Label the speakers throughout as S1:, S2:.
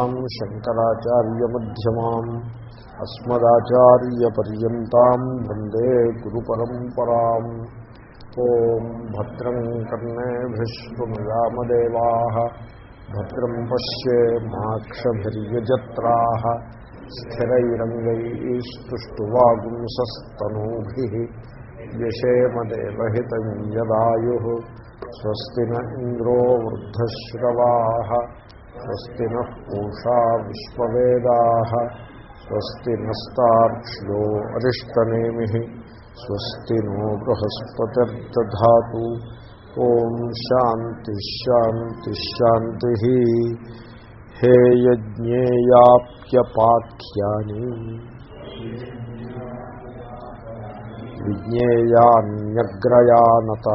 S1: శంకరాచార్యమ్యమాన్ అస్మదాచార్యపర్యంతం వందే గురు పరంపరా ఓం భద్రం కర్ణేభిశృణుయామదేవా భద్రం పశ్యేమాక్షభిర్యజత్రా స్థిరైరంగైస్తువాగుంసస్తనూభి యశేమదేవహితం యదాయు. స్వస్తి న ఇంద్రో వృద్ధశ్రవా. స్వస్తి నూషా విశ్వవేదా స్వస్తి నస్తాక్ష్యో అరిష్టనేమి స్వస్తి నో బృహస్పతిర్దా ఓం శాంతి శాంతి శాంతి హే యజ్ఞేయాప్యపాఖ్యాని విజ్ఞేయాన్యగ్రయానత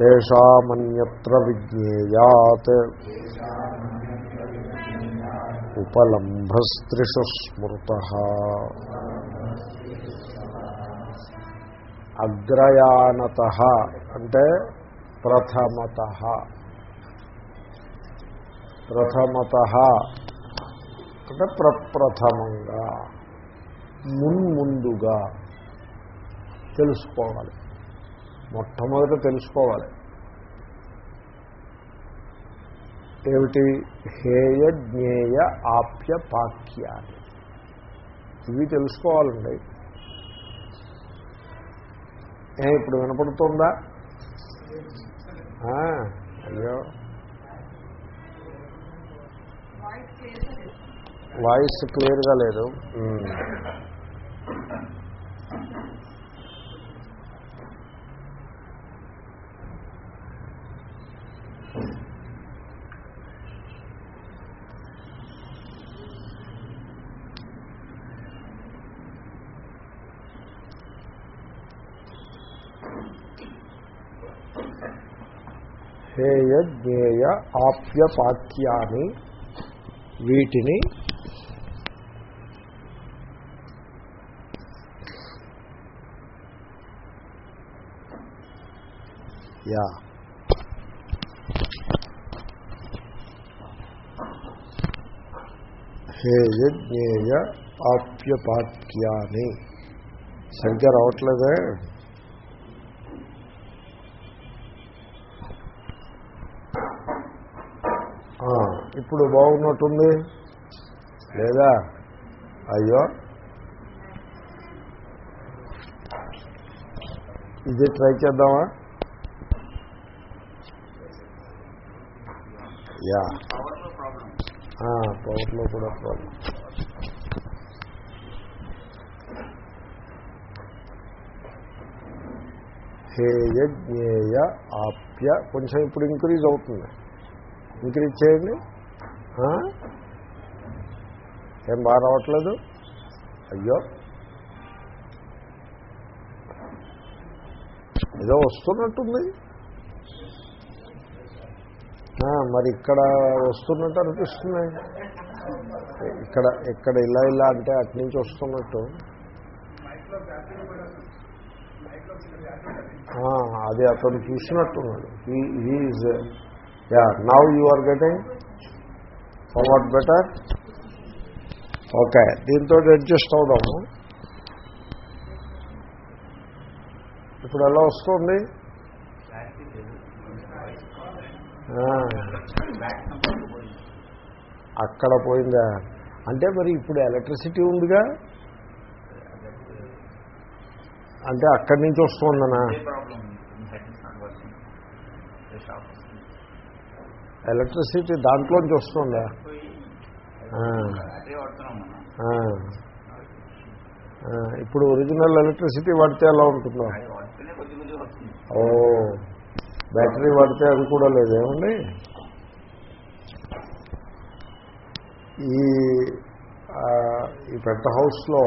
S1: తేషామన్యత్ర విజ్ఞేయాత్ ఉపలంభస్త్రిషు స్మృత అగ్రయానత అంటే ప్రథమత. ప్రథమత అంటే ప్రప్రథమంగా మున్ముందుగా తెలుసుకోవాలి. మొట్టమొదట తెలుసుకోవాలి. ఏమిటి? హేయ జ్ఞేయ ఆప్య పాక్యాన్ని. ఇవి తెలుసుకోవాలండి. ఏ ఇప్పుడు వినపడుతుందా? అయ్యో. వాయిస్ క్లియర్గా లేదు. హేయ జ్ఞేయ ఆప్యపాక్యాన్ని వీటిని యా. హేయ జ్ఞేయ ఆప్యపాక్యాన్ని. సరిగ్గా రావట్లేదే. ఇప్పుడు బాగున్నట్టుంది? లేదా? అయ్యో. ఇది ట్రై చేద్దామా? యా పవర్లో కూడా ప్రాబ్లం హేయ జ్ఞేయ ఆప్య. కొంచెం ఇప్పుడు ఇంక్రీజ్ అవుతుంది. ఇంక్రీజ్ చేయండి. ఏం బాగా రావట్లేదు? అయ్యో. ఏదో వస్తున్నట్టుంది. మరి ఇక్కడ వస్తున్నట్టు అనిపిస్తుంది. ఇక్కడ ఇక్కడ ఇలా ఇలా అంటే అటు నుంచి వస్తున్నట్టు. అది అతను చూసినట్టున్నాడు he yeah now you are getting forward better okay దీంతో అడ్జస్ట్ అవుదాము. ఇప్పుడు ఎలా వస్తుంది? అక్కడ పోయిందా? అంటే మరి ఇప్పుడు ఎలక్ట్రిసిటీ ఉందిగా? అంటే అక్కడి నుంచి వస్తుందనా? ఎలక్ట్రిసిటీ దాంట్లోంచి వస్తుందా? ఇప్పుడు ఒరిజినల్ ఎలక్ట్రిసిటీ వాడితే ఎలా ఉంటుందో? ఓ. బ్యాటరీ వాడితే అది కూడా లేదేమండి ఈ ఈ పెద్ద హౌస్లో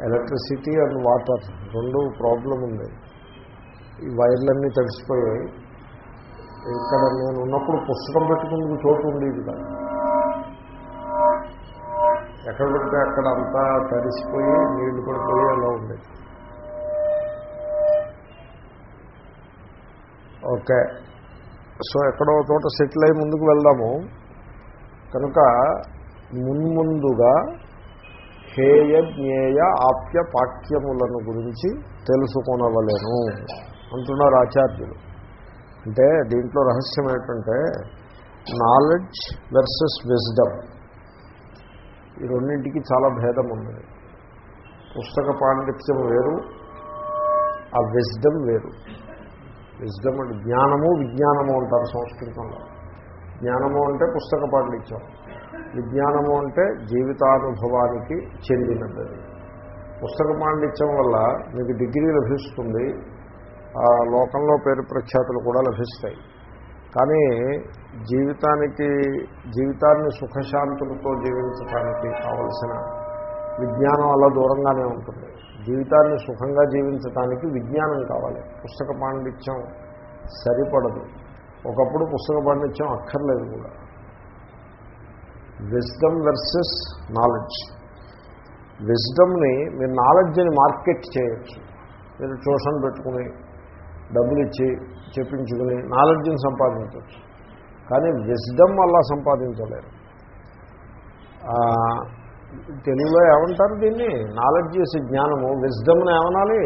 S1: ఎలక్ట్రిసిటీ అండ్ వాటర్ రెండు ప్రాబ్లం ఉంది. ఈ వైర్లన్నీ తడిసిపోయాయి. ఇక్కడ నేను ఉన్నప్పుడు పుస్తకం పెట్టుకుందుకు చోటు ఉండేది కాదు. ఎక్కడ పెడితే అక్కడ అంతా తడిసిపోయి నీళ్ళు పడిపోయి అలా ఉండేది. ఓకే. సో ఎక్కడో చోట సెటిల్ అయి ముందుకు వెళ్దాము. కనుక మున్ముందుగా హేయ జ్ఞేయ ఆప్య పాక్యములను గురించి తెలుసుకొనవలేను అంటున్నారు ఆచార్యులు. అంటే దీంట్లో రహస్యం ఏంటంటే నాలెడ్జ్ వెర్సెస్ విజ్డమ్ ఈ రెండింటికి చాలా భేదం ఉంది. పుస్తక పాండిత్యం వేరు ఆ విజ్డమ్ వేరు. విజ్డమ్ అంటే జ్ఞానము విజ్ఞానము అంటారు సంస్కృతంలో. జ్ఞానము అంటే పుస్తక పాండిత్యం. విజ్ఞానము అంటే జీవితానుభవానికి చెందినది. పుస్తక పాండిత్యం వల్ల మీకు డిగ్రీ లభిస్తుంది. లోకంలో పేరు ప్రఖ్యాతులు కూడా లభిస్తాయి. కానీ జీవితానికి జీవితాన్ని సుఖశాంతులతో జీవించడానికి కావలసిన విజ్ఞానం అలా దూరంగానే ఉంటుంది. జీవితాన్ని సుఖంగా జీవించడానికి విజ్ఞానం కావాలి. పుస్తక పాండిత్యం సరిపడదు. ఒకప్పుడు పుస్తక పాండిత్యం అక్కర్లేదు కూడా. విజ్డమ్ వర్సెస్ నాలెడ్జ్ విజ్డమ్ని మీరు నాలెడ్జ్ని మార్కెట్ చేయొచ్చు. మీరు ట్యూషన్ పెట్టుకుని డబ్బులు ఇచ్చి చెప్పించుకుని నాలెడ్జ్ని సంపాదించవచ్చు కానీ విజ్డమ్ అలా సంపాదించలేరు. తెలుగులో ఏమంటారు దీన్ని? నాలెడ్జ్ చేసే జ్ఞానము విజ్డమ్ని ఏమనాలి?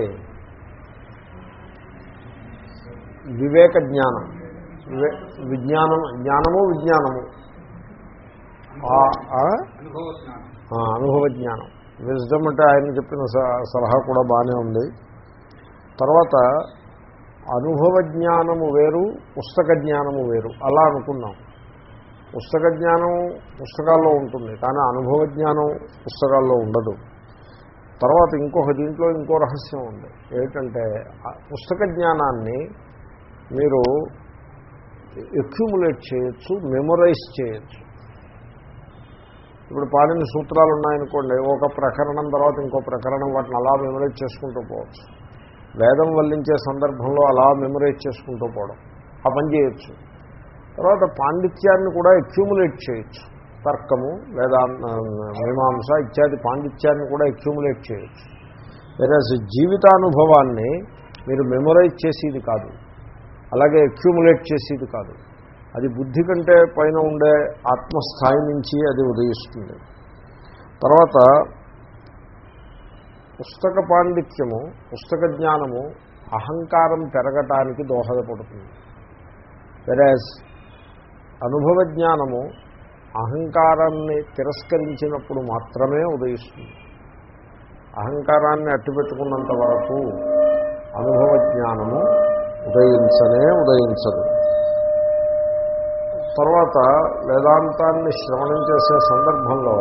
S1: వివేక జ్ఞానం. విజ్ఞానం జ్ఞానము విజ్ఞానము. అనుభవ జ్ఞానం. విజ్డమ్ అంటే ఆయన చెప్పిన సలహా కూడా బాగానే ఉంది. తర్వాత అనుభవ జ్ఞానము వేరు పుస్తక జ్ఞానము వేరు. అలా అనుకున్నాం. పుస్తక జ్ఞానం పుస్తకాల్లో ఉంటుంది కానీ అనుభవ జ్ఞానం పుస్తకాల్లో ఉండదు. తర్వాత ఇంకొక దీంట్లో ఇంకో రహస్యం ఉంది. ఏమిటంటే పుస్తక జ్ఞానాన్ని మీరు ఎక్యుములేట్ చేయొచ్చు మెమొరైజ్ చేయొచ్చు. ఇప్పుడు పాడిన సూత్రాలు ఉన్నాయనుకోండి ఒక ప్రకరణం తర్వాత ఇంకో ప్రకరణం వాటిని అలా మెమరైజ్ చేసుకుంటూ పోవచ్చు. వేదం వల్లించే సందర్భంలో అలా మెమరైజ్ చేసుకుంటూ పోవడం. ఆ పని చేయొచ్చు. తర్వాత పాండిత్యాన్ని కూడా అక్యూములేట్ చేయొచ్చు. తర్కము లేదా మీమాంస ఇత్యాది పాండిత్యాన్ని కూడా అక్యూములేట్ చేయొచ్చు. వేరే జీవితానుభవాన్ని మీరు మెమొరైజ్ చేసేది కాదు. అలాగే అక్యూములేట్ చేసేది కాదు. అది బుద్ధి కంటే పైన ఉండే ఆత్మస్థాయి నుంచి అది ఉదయిస్తుంది. తర్వాత పుస్తక పాండిత్యము పుస్తక జ్ఞానము అహంకారం పెరగటానికి దోహదపడుతుంది. వెరాజ్ అనుభవ జ్ఞానము అహంకారాన్ని తిరస్కరించినప్పుడు మాత్రమే ఉదయిస్తుంది. అహంకారాన్ని అట్టిపెట్టుకున్నంత వరకు అనుభవ జ్ఞానము ఉదయించనే ఉదయించదు. తర్వాత వేదాంతాన్ని శ్రవణం చేసే సందర్భంలో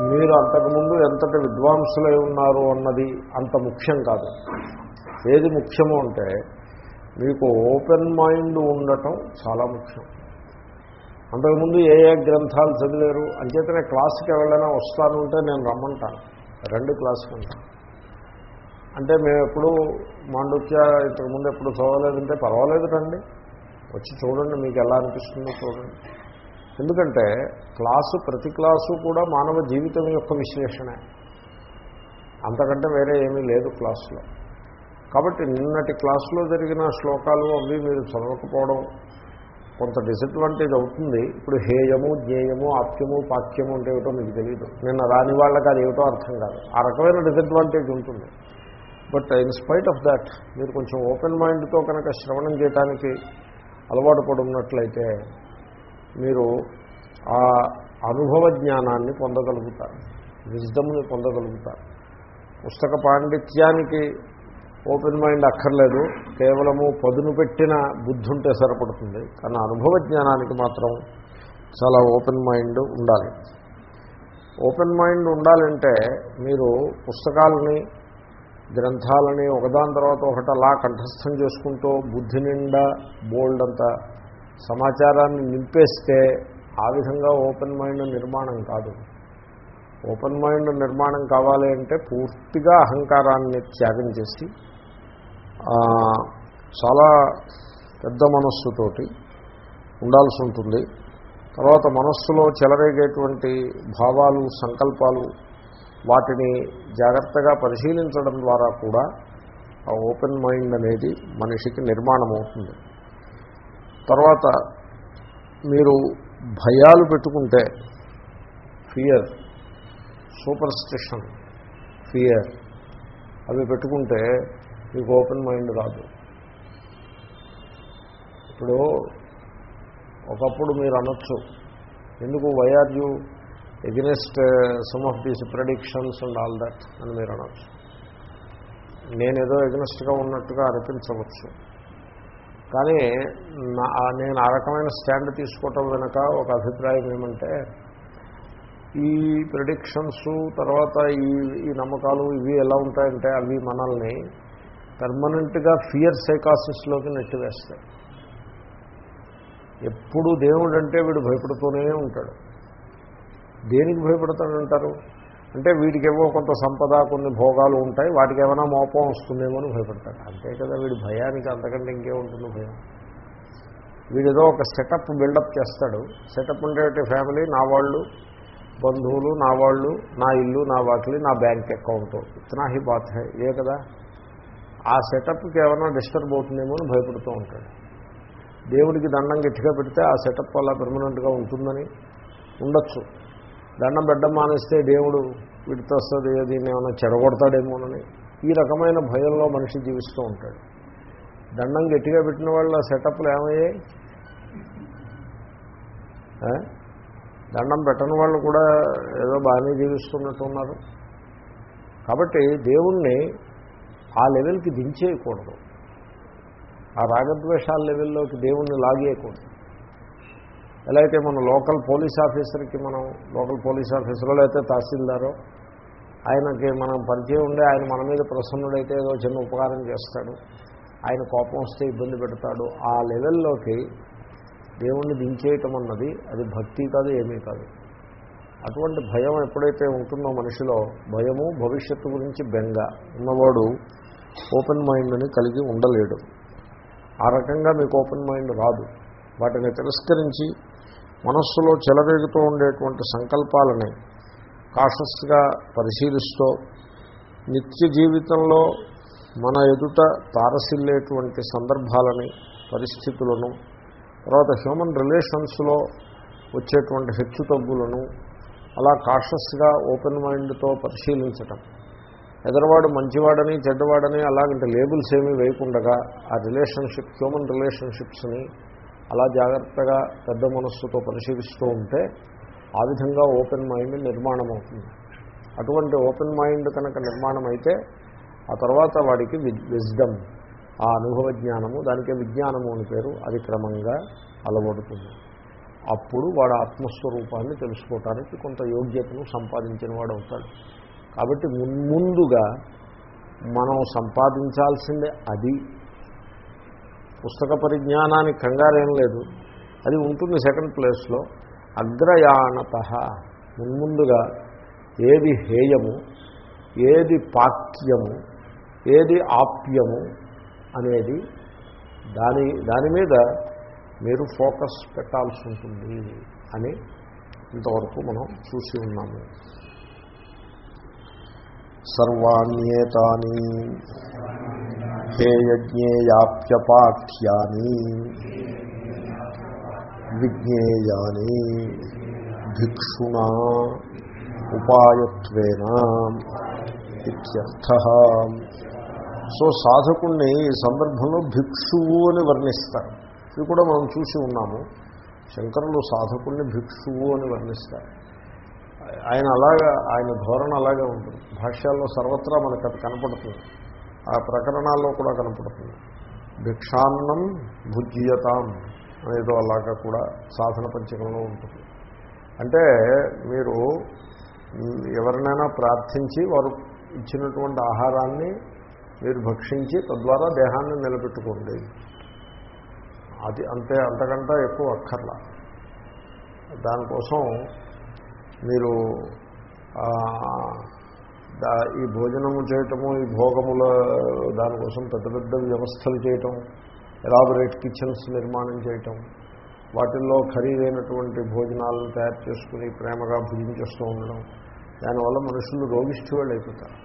S1: మీరు అంతకుముందు ఎంతటి విద్వాంసులై ఉన్నారు అన్నది అంత ముఖ్యం కాదు. ఏది ముఖ్యము అంటే మీకు ఓపెన్ మైండ్ ఉండటం చాలా ముఖ్యం. అంతకుముందు ఏ ఏ గ్రంథాలు చదివారు? అంచేతనే క్లాస్కి ఎవరైనా వస్తాను ఉంటే నేను రమ్మంటాను. రెండు క్లాస్కి ఉంటాను. అంటే మేము ఎప్పుడు మాండుక్య ఇంతకుముందు ఎప్పుడు చదవలేదంటే పర్వాలేదు రండి వచ్చి చూడండి మీకు ఎలా అనిపిస్తుందో చూడండి. ఎందుకంటే క్లాసు ప్రతి క్లాసు కూడా మానవ జీవితం యొక్క విశ్లేషణే. అంతకంటే వేరే ఏమీ లేదు క్లాసులో. కాబట్టి నిన్నటి క్లాసులో జరిగిన శ్లోకాలు అవి మీరు చదవకపోవడం కొంత డిసడ్వాంటేజ్ అవుతుంది. ఇప్పుడు హేయము జ్ఞేయము ఆప్యము పాక్యము అంటే ఏమిటో మీకు తెలియదు నిన్న రాని వాళ్ళకి అది ఏమిటో అర్థం కాదు. ఆ రకమైన డిసడ్వాంటేజ్ ఉంటుంది. But in spite of that మీరు కొంచెం ఓపెన్ మైండ్తో కనుక శ్రవణం చేయడానికి అలవాటు పడున్నట్లయితే మీరు ఆ అనుభవ జ్ఞానాన్ని పొందగలుగుతారు. విజ్డమ్ని పొందగలుగుతారు. పుస్తక పాండిత్యానికి ఓపెన్ మైండ్ అక్కర్లేదు. కేవలము పదును పెట్టిన బుద్ధి ఉంటే సరిపడుతుంది. కానీ అనుభవ జ్ఞానానికి మాత్రం చాలా ఓపెన్ మైండ్ ఉండాలి. ఓపెన్ మైండ్ ఉండాలంటే మీరు పుస్తకాలని గ్రంథాలని ఒకదాని తర్వాత ఒకటి అలా కంఠస్థం చేసుకుంటూ బుద్ధి నిండా బోల్డ్ అంతా సమాచారాన్ని నింపేస్తే ఆ విధంగా ఓపెన్ మైండ్ నిర్మాణం కాదు. ఓపెన్ మైండ్ నిర్మాణం కావాలి అంటే పూర్తిగా అహంకారాన్ని త్యాగం చేసి చాలా పెద్ద మనస్సుతోటి ఉండాల్సి ఉంటుంది. తర్వాత మనస్సులో చెలరేగేటువంటి భావాలు సంకల్పాలు వాటిని జాగ్రత్తగా పరిశీలించడం ద్వారా కూడా ఆ ఓపెన్ మైండ్ అనేది మనిషికి నిర్మాణం అవుతుంది తర్వాత మీరు భయాలు పెట్టుకుంటే ఫియర్ సూపర్ స్టిషన్ ఫియర్ అవి పెట్టుకుంటే మీకు ఓపెన్ మైండ్ రాదు. ఇప్పుడు ఒకప్పుడు మీరు అనొచ్చు ఎందుకు why are you against some of these productions and all that అని మీరు అనొచ్చు. నేనేదో ఎగనెస్ట్గా ఉన్నట్టుగా అనిపించవచ్చు. కానీ నా నేను ఆ రకమైన స్టాండ్ తీసుకోవటం వెనుక ఒక అభిప్రాయం ఏమంటే ఈ ప్రిడిక్షన్స్ తర్వాత ఈ ఈ నమ్మకాలు ఇవి ఎలా ఉంటాయంటే అవి మనల్ని పర్మనెంట్గా ఫియర్ సైకాసిస్లోకి నెట్టివేస్తాయి. ఎప్పుడు దేవుడు అంటే వీడు భయపడుతూనే ఉంటాడు. దేనికి భయపడతాడంటారు? అంటే వీడికేవో కొంత సంపద కొన్ని భోగాలు ఉంటాయి వాటికి ఏమైనా మోపం వస్తుందేమో అని భయపడతాడు. అంతే కదా వీడి భయానికి అంతకంటే ఇంకేముంటుంది భయం? వీడేదో ఒక సెటప్ బిల్డప్ చేస్తాడు. సెటప్ ఉండే ఫ్యామిలీ నా వాళ్ళు బంధువులు నా వాళ్ళు నా ఇల్లు నా వాకిలి నా బ్యాంక్ అకౌంట్. ఇతనా హీ బాత్ ఇదే కదా? ఆ సెటప్కి ఏమైనా డిస్టర్బ్ అవుతుందేమో అని భయపడుతూ ఉంటాడు. దేవుడికి దండం గట్టిగా పెడితే ఆ సెటప్ అలా పెర్మనెంట్గా ఉంటుందని ఉండొచ్చు. దండం పెట్టడం మానేస్తే దేవుడు వీటితో వస్తుంది దీన్ని ఏమైనా చెడగొడతాడేమోనని. ఈ రకమైన భయంలో మనిషి జీవిస్తూ ఉంటాడు. దండం గట్టిగా పెట్టిన వాళ్ళ సెటప్లు ఏమయ్యాయి? దండం పెట్టని వాళ్ళు కూడా ఏదో బాగానే జీవిస్తున్నట్టు ఉన్నారు కాబట్టి దేవుణ్ణి ఆ లెవెల్కి దించేయకూడదు. ఆ రాగద్వేషాల లెవెల్లోకి దేవుణ్ణి లాగేయకూడదు. ఎలా అయితే మన లోకల్ పోలీస్ ఆఫీసర్కి మనం లోకల్ పోలీస్ ఆఫీసరో లేకపోతే తహసీల్దారో ఆయనకి మనం పరిచయం ఉండే ఆయన మన మీద ప్రసన్నుడైతే ఏదో చిన్న ఉపకారం చేస్తాడు ఆయన కోపం వస్తే ఇబ్బంది పెడతాడు ఆ లెవెల్లోకి దేవుణ్ణి దించేయటం అన్నది అది భక్తి కాదు ఏమీ కాదు. అటువంటి భయం ఎప్పుడైతే ఉంటుందో మనిషిలో భయము భవిష్యత్తు గురించి బెంగ. ఉన్నవాడు ఓపెన్ మైండ్ని కలిగి ఉండలేడు. ఆ రకంగా మీకు ఓపెన్ మైండ్ రాదు. వాటిని తిరస్కరించి మనస్సులో చెలరేగుతూ ఉండేటువంటి సంకల్పాలని కాషస్గా పరిశీలిస్తూ నిత్య జీవితంలో మన ఎదుట తారసిల్లేటువంటి సందర్భాలని పరిస్థితులను తర్వాత హ్యూమన్ రిలేషన్స్లో వచ్చేటువంటి హెచ్చు తగ్గులను అలా కాషస్గా ఓపెన్ మైండ్తో పరిశీలించటం. ఎదరవాడు మంచివాడని చెడ్డవాడని అలాగంటే లేబుల్స్ ఏమీ వేయకుండగా ఆ రిలేషన్షిప్ హ్యూమన్ రిలేషన్షిప్స్ని అలా జాగ్రత్తగా పెద్ద మనస్సుతో పరిశీలిస్తూ ఉంటే ఆ విధంగా ఓపెన్ మైండ్ నిర్మాణం అవుతుంది అటువంటి ఓపెన్ మైండ్ కనుక నిర్మాణం అయితే ఆ తర్వాత వాడికి విజ్డమ్ ఆ అనుభవ జ్ఞానము దానికే విజ్ఞానము అని పేరు అది క్రమంగా అలవడుతుంది. అప్పుడు వాడు ఆత్మస్వరూపాన్ని తెలుసుకోవటానికి కొంత యోగ్యతను సంపాదించిన వాడు అవుతాడు. కాబట్టి మున్ముందుగా మనం సంపాదించాల్సిందే అది. పుస్తక పరిజ్ఞానానికి కంగారేం లేదు. అది ఉంటుంది సెకండ్ ప్లేస్లో. అగ్రయాణత మున్ముందుగా ఏది హేయము ఏది పాక్యము ఏది ఆప్యము అనేది దాని దాని మీద మీరు ఫోకస్ పెట్టాల్సి ఉంటుంది అని ఇంతవరకు మనం చూసి ఉన్నాము. సర్వాణ్యేతాని. హేయజ్ఞేయాప్యపాఖ్యాని విజ్ఞేయాని భిక్షుణా ఉపాయత్వేన ఇత్యర్థ సో సాధకుణ్ణి ఈ సందర్భంలో భిక్షువు అని వర్ణిస్తారు. ఇది కూడా మనం చూసి ఉన్నాము. శంకరులు సాధకుణ్ణి భిక్షువు అని వర్ణిస్తారు. ఆయన అలాగా ఆయన ధోరణ అలాగే ఉంటుంది. భాష్యాల్లో సర్వత్రా మనకు అది కనపడుతుంది. ఆ ప్రకరణాల్లో కూడా కనపడుతుంది. భిక్షాన్నం భుజ్యతాం అనేదో అలాగా కూడా సాధన పంచకంలో ఉంటుంది. అంటే మీరు ఎవరినైనా ప్రార్థించి వారు ఇచ్చినటువంటి ఆహారాన్ని మీరు భక్షించి తద్వారా దేహాన్ని నిలబెట్టుకోండి. అది అంతే అంతకంటే ఎక్కువ అక్కర్లా. దానికోసం మీరు ఈ భోజనము చేయటము ఈ భోగముల దానికోసం పెద్ద పెద్ద వ్యవస్థలు చేయటం ఎలాబరేట్ కిచెన్స్ నిర్మాణం చేయటం వాటిల్లో ఖరీదైనటువంటి భోజనాలను తయారు చేసుకుని ప్రేమగా భుజించేస్తూ ఉండడం దానివల్ల మనుషులు రోగిష్టి వాళ్ళు అయిపోతారు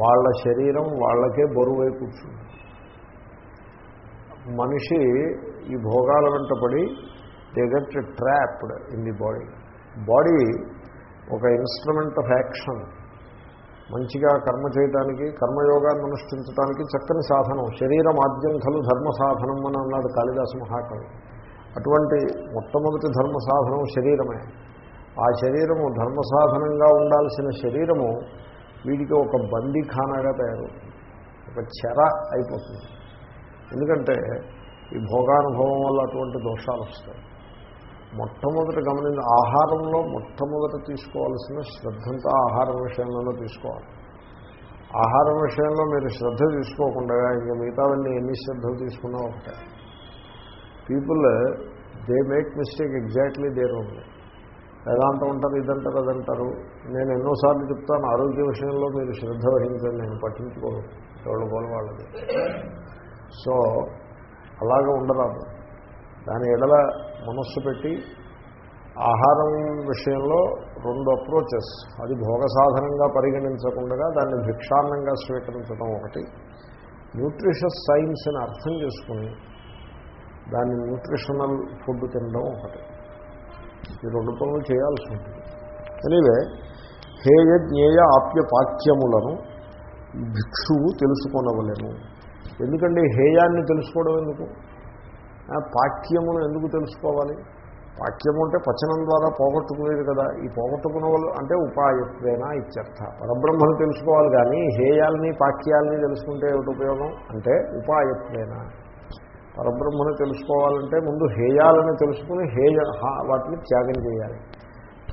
S1: వాళ్ళ శరీరం వాళ్ళకే బరువై కూర్చుంది. మనిషి ఈ భోగాల వెంట పడి they get trapped in the body. Body ఒక ఇన్స్ట్రుమెంట్ ఆఫ్ యాక్షన్. మంచిగా కర్మ చేయడానికి కర్మయోగాన్ని అనుష్ఠించడానికి చక్కని సాధనం. శరీరం ఆద్యం ఖలు ధర్మ సాధనం అని అన్నాడు కాళిదాసు మహాకవి. అటువంటి మొట్టమొదటి ధర్మ సాధనం శరీరమే. ఆ శరీరము ధర్మ సాధనంగా ఉండాల్సిన శరీరము వీడికి ఒక బందీఖానాగా తయారవుతుంది. ఒక చెర అయిపోతుంది. ఎందుకంటే ఈ భోగానుభవం వల్ల అటువంటి దోషాలు వస్తాయి. మొట్టమొదటి గమనించి ఆహారంలో మొట్టమొదట తీసుకోవాల్సిన శ్రద్ధంతా ఆహారం విషయంలో తీసుకోవాలి. ఆహారం విషయంలో మీరు శ్రద్ధ తీసుకోకుండా ఇంకా మిగతావన్నీ ఎన్ని శ్రద్ధలు తీసుకున్నా ఒకటే. People they make mistake exactly there ఉంది వేదాంతం ఉంటారు ఇదంటారు అదంటారు. నేను ఎన్నోసార్లు చెప్తాను ఆరోగ్య విషయంలో మీరు శ్రద్ధ వహించండి నేను పట్టించుకోను ఎవరు పోల వాళ్ళది. సో అలాగే ఉండరాదు. దాని ఎడల మనస్సు పెట్టి ఆహారం విషయంలో రెండు అప్రోచెస్. అది భోగ సాధనంగా పరిగణించకుండా దాన్ని భిక్షాన్నంగా స్వీకరించడం ఒకటి. న్యూట్రిషస్ సైన్స్ అని అర్థం చేసుకుని దాన్ని న్యూట్రిషనల్ ఫుడ్ తినడం ఒకటి. ఈ రెండు పనులు చేయాల్సి ఉంటుంది. ఎనివే హేయ జ్ఞేయ ఆప్య పాఠ్యములను భిక్షువు తెలుసుకొనవలేము ఎందుకంటే హేయాన్ని తెలుసుకోవడం ఎందుకు? పాఠ్యమును ఎందుకు తెలుసుకోవాలి? పాఠ్యము అంటే పచనం ద్వారా పోగొట్టుకునేది కదా. ఈ పోగొట్టుకున్న వాళ్ళు అంటే ఉపాయత్వేనా ఇత్యర్థ. పరబ్రహ్మను తెలుసుకోవాలి కానీ హేయాల్ని పాక్యాల్ని తెలుసుకుంటే ఏమిటి ఉపయోగం? అంటే ఉపాయత్వేనా. పరబ్రహ్మను తెలుసుకోవాలంటే ముందు హేయాలను తెలుసుకుని హేయ హా- వాటిని త్యాగం చేయాలి.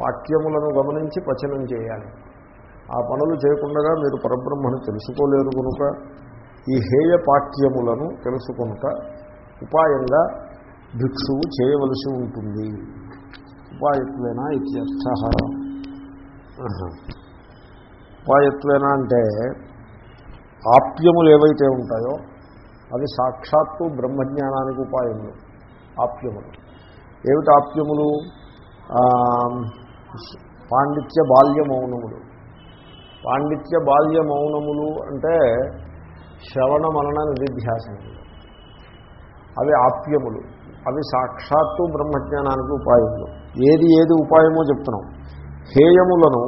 S1: పాక్యములను గమనించి పచనం చేయాలి. ఆ పనులు చేయకుండా మీరు పరబ్రహ్మను తెలుసుకోలేరు కనుక ఈ హేయ పాక్యములను తెలుసుకొనుట ఉపాయంగా భిక్షువు చేయవలసి ఉంటుంది. ఉపాయత్వేనా ఇత్యర్థ? ఉపాయత్వేనా అంటే ఆప్యములు ఏవైతే ఉంటాయో అవి సాక్షాత్తు బ్రహ్మజ్ఞానానికి ఉపాయములు ఆప్యములు. ఏమిటి ఆప్యములు? పాండిత్య బాల్య మౌనములు. పాండిత్య బాల్య మౌనములు అంటే శ్రవణ మరణ నిధిధ్యాసనములు. అవి ఆప్యములు. అవి సాక్షాత్తు బ్రహ్మజ్ఞానానికి ఉపాయములు. ఏది ఏది ఉపాయమో చెప్తున్నాం. హేయములను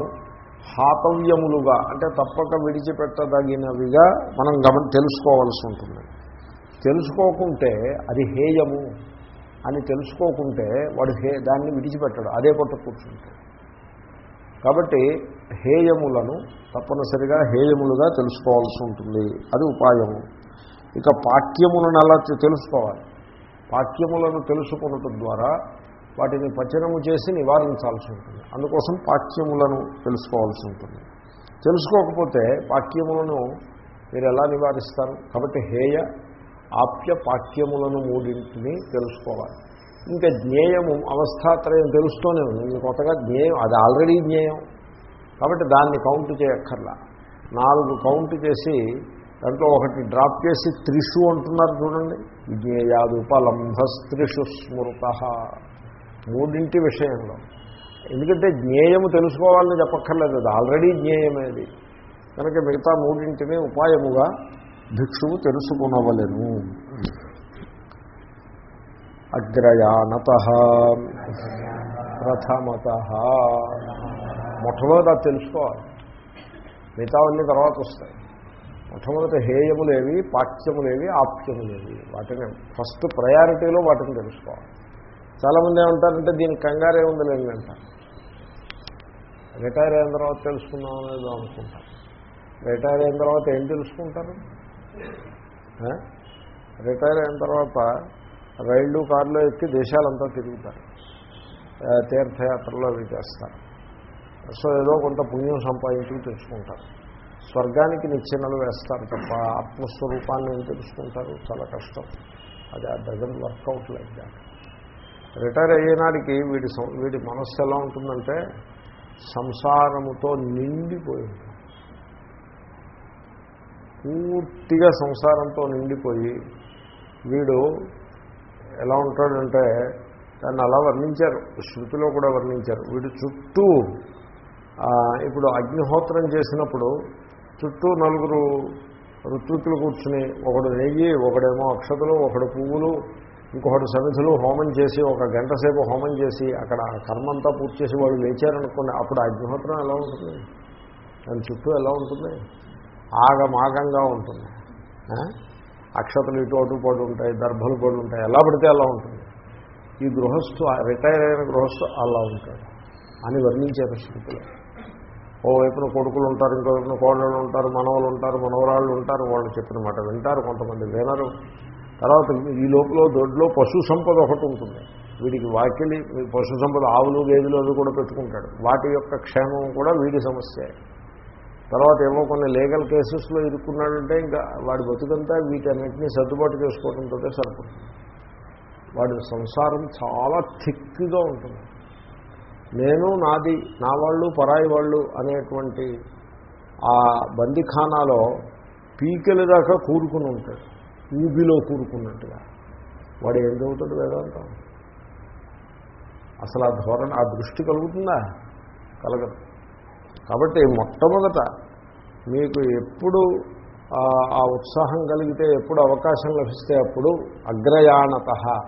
S1: హాతవ్యములుగా అంటే తప్పక విడిచిపెట్టదగినవిగా మనం గమని తెలుసుకోవాల్సి ఉంటుంది. తెలుసుకోకుంటే అది హేయము అని తెలుసుకోకుంటే వాడు హే దాన్ని విడిచిపెట్టడు. అదే పట్టు కూర్చుంటాడు కాబట్టి హేయములను తప్పనిసరిగా హేయములుగా తెలుసుకోవాల్సి ఉంటుంది. అది ఉపాయము. ఇక పాఠ్యములను అలా తెలుసుకోవాలి? పాఠ్యములను తెలుసుకున్నటం ద్వారా వాటిని పచనము చేసి నివారించాల్సి ఉంటుంది. అందుకోసం పాఠ్యములను తెలుసుకోవాల్సి ఉంటుంది. తెలుసుకోకపోతే పాఠ్యములను మీరు ఎలా నివారిస్తారు? కాబట్టి హేయ ఆప్య పాఠ్యములను మూడింటిని తెలుసుకోవాలి. ఇంకా జ్ఞేయము అవస్థాత్రయం తెలుస్తూనే ఉంది. ఇంక కొత్తగా జ్ఞేయం అది ఆల్రెడీ జ్ఞేయం. కాబట్టి దాన్ని కౌంట్ చేయక్కర్లా. నాలుగు కౌంట్ చేసి దాంట్లో ఒకటి డ్రాప్ చేసి త్రిషు అంటున్నారు చూడండి. జ్ఞేయాదుపలంభస్త్రిషు స్మృత. మూడింటి విషయంలో. ఎందుకంటే జ్ఞేయము తెలుసుకోవాలని చెప్పక్కర్లేదు అది ఆల్రెడీ జ్ఞేయమేది కనుక మిగతా మూడింటిని ఉపాయముగా భిక్షువు తెలుసుకునవలను. అగ్రయానత. ప్రథమత. మొట్టమొదట తెలుసుకోవాలి. మిగతావన్నీ తర్వాత వస్తాయి. మొట్టమొదటి హేయములేవి పాఠ్యములేవి ఆప్యములేవి వాటిని ఫస్ట్ ప్రయారిటీలో వాటిని తెలుసుకోవాలి. చాలామంది ఏమంటారంటే దీనికి కంగారే ఉందిలేండి అంటారు. రిటైర్ అయిన తర్వాత తెలుసుకుందాం అనేది అనుకుంటారు. రిటైర్ అయిన తర్వాత ఏం తెలుసుకుంటారు? రిటైర్ అయిన తర్వాత రైళ్ళు కార్లో ఎక్కి దేశాలంతా తిరుగుతారు. తీర్థయాత్రలో అవి చేస్తారు. సో ఏదో కొంత పుణ్యం సంపాదించుకు తెలుసుకుంటారు స్వర్గానికి నిచ్చెనలు వేస్తారు తప్ప ఆత్మస్వరూపాన్ని ఏం తెలుసుకుంటారు? చాలా కష్టం. అది ఆ doesn't work out like that. Retire అయ్యేనాడికి వీడి సం- వీడి మనస్సు ఎలా ఉంటుందంటే సంసారముతో నిండిపోయి పూర్తిగా సంసారంతో నిండిపోయి వీడు ఎలా ఉంటాడంటే దాన్ని అలా వర్ణించారు. శృతిలో కూడా వర్ణించారు. వీడు చుట్టూ ఇప్పుడు అగ్నిహోత్రం చేసినప్పుడు చుట్టూ నలుగురు ఋత్విక్కులు కూర్చుని ఒకడు నెయ్యి ఒకడేమో అక్షతలు ఒకడు పువ్వులు ఇంకొకటి సమిధులు హోమం చేసి ఒక గంట సేపు హోమం చేసి అక్కడ కర్మంతా పూర్తి చేసి వాళ్ళు లేచారనుకోండి అప్పుడు ఆ అగ్నిహోత్రం ఎలా ఉంటుంది? దాని చుట్టూ ఎలా ఉంటుంది? ఆగమాగంగా ఉంటుంది. అక్షతలు ఇటు అటు పడి ఉంటాయి దర్భలు పడి ఉంటాయి ఎలా పడితే అలా ఉంటుంది. ఈ గృహస్థు రిటైర్ అయిన గృహస్థు అలా ఉంటాడు. అని వర్ణించారు శృతులు. ఓవైపున కొడుకులు ఉంటారు ఇంకో వైపున కోడళ్ళు ఉంటారు మనవలు ఉంటారు మనవరాళ్ళు ఉంటారు వాళ్ళు చెప్పిన మాట వింటారు కొంతమంది వినరు. తర్వాత ఈ లోపల దొడ్లో పశు సంపద ఒకటి ఉంటుంది. వీడికి వాకిలి పశు సంపద ఆవులు గేదెలు అవి కూడా పెట్టుకుంటాడు. వాటి యొక్క క్షేమం కూడా వీడి సమస్య. తర్వాత ఏమో కొన్ని లీగల్ కేసెస్లో ఇరుక్కున్నాడంటే ఇంకా వాడి బతుకంతా వీటన్నింటినీ సర్దుబాటు చేసుకోవడంతో సరిపడుతుంది వాడి సంసారం చాలా థిక్గా ఉంటుంది. నేను నాది నా వాళ్ళు పరాయి వాళ్ళు అనేటువంటి ఆ బందిఖానాలో పీకెల దాకా కూరుకుని ఉంటాడు. ఊబిలో కూరుకున్నట్టుగా. వాడు ఏం చదువుతాడు వేదాంతం? అసలు ఆ ధోరణి ఆ దృష్టి కలుగుతుందా? కలగదు. కాబట్టి మొట్టమొదట మీకు ఎప్పుడు ఆ- ఉత్సాహం కలిగితే ఎప్పుడు అవకాశం లభిస్తే అప్పుడు అగ్రయాణత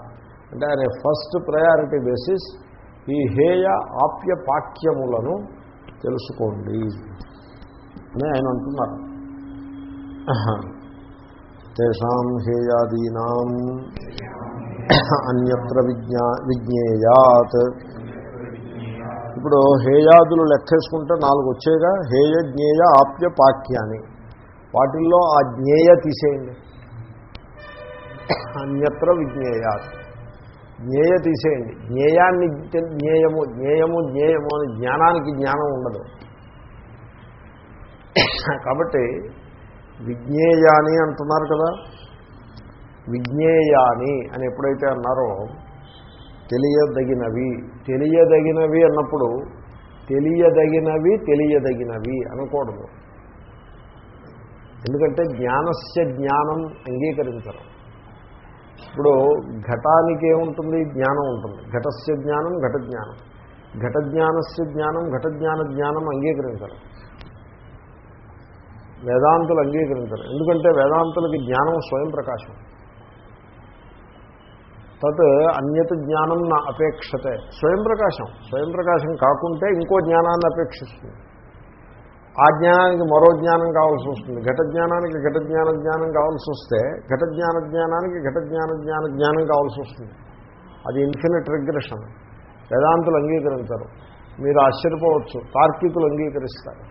S1: అంటే ఆయన ఫస్ట్ ప్రయారిటీ బేసిస్ ఈ హేయ ఆప్య పాక్యములను తెలుసుకోండి అని ఆయన అంటున్నారు. తేషాం హేయాదీనాం అన్యత్ర విజ్ఞా విజ్ఞేయాత్. ఇప్పుడు హేయాదులు లెక్కేసుకుంటే నాలుగు వచ్చేగా హేయ జ్ఞేయ ఆప్య పాక్యాన్ని వాటిల్లో ఆ జ్ఞేయ తీసేయండి. అన్యత్ర విజ్ఞేయాత్. జ్ఞేయ తీసేయండి. జ్ఞేయాన్ని జ్ఞేయము జ్ఞేయము జ్ఞేయము అని జ్ఞానానికి జ్ఞానం ఉండదు. కాబట్టి విజ్ఞేయాని అంటున్నారు కదా. విజ్ఞేయాని అని ఎప్పుడైతే అన్నారో తెలియదగినవి. తెలియదగినవి అన్నప్పుడు తెలియదగినవి తెలియదగినవి అనకూడదు. ఎందుకంటే జ్ఞానస్య జ్ఞానం అంగీకరించడం ఇప్పుడు ఘటానికి ఏముంటుంది జ్ఞానం ఉంటుంది ఘటస్య జ్ఞానం ఘట జ్ఞానం ఘట జ్ఞానస్య జ్ఞానం ఘట జ్ఞాన జ్ఞానం అంగీకరించరు. వేదాంతులు అంగీకరించరు. ఎందుకంటే వేదాంతులకి జ్ఞానం స్వయం ప్రకాశం. తత్ అన్యత జ్ఞానం నా అపేక్షతే. స్వయం ప్రకాశం. స్వయం ప్రకాశం కాకుంటే ఇంకో జ్ఞానాన్ని అపేక్షిస్తుంది. ఆ జ్ఞానానికి మరో జ్ఞానం కావాల్సి వస్తుంది. ఘట జ్ఞానానికి ఘట జ్ఞాన జ్ఞానం కావాల్సి వస్తే ఘట జ్ఞాన జ్ఞానానికి ఘట జ్ఞాన జ్ఞాన జ్ఞానం కావాల్సి వస్తుంది. అది ఇన్ఫినిట్ రిగ్రెషన్ వేదాంతులు అంగీకరించరు. మీరు ఆశ్చర్యపోవచ్చు. తార్కికులు అంగీకరిస్తారు.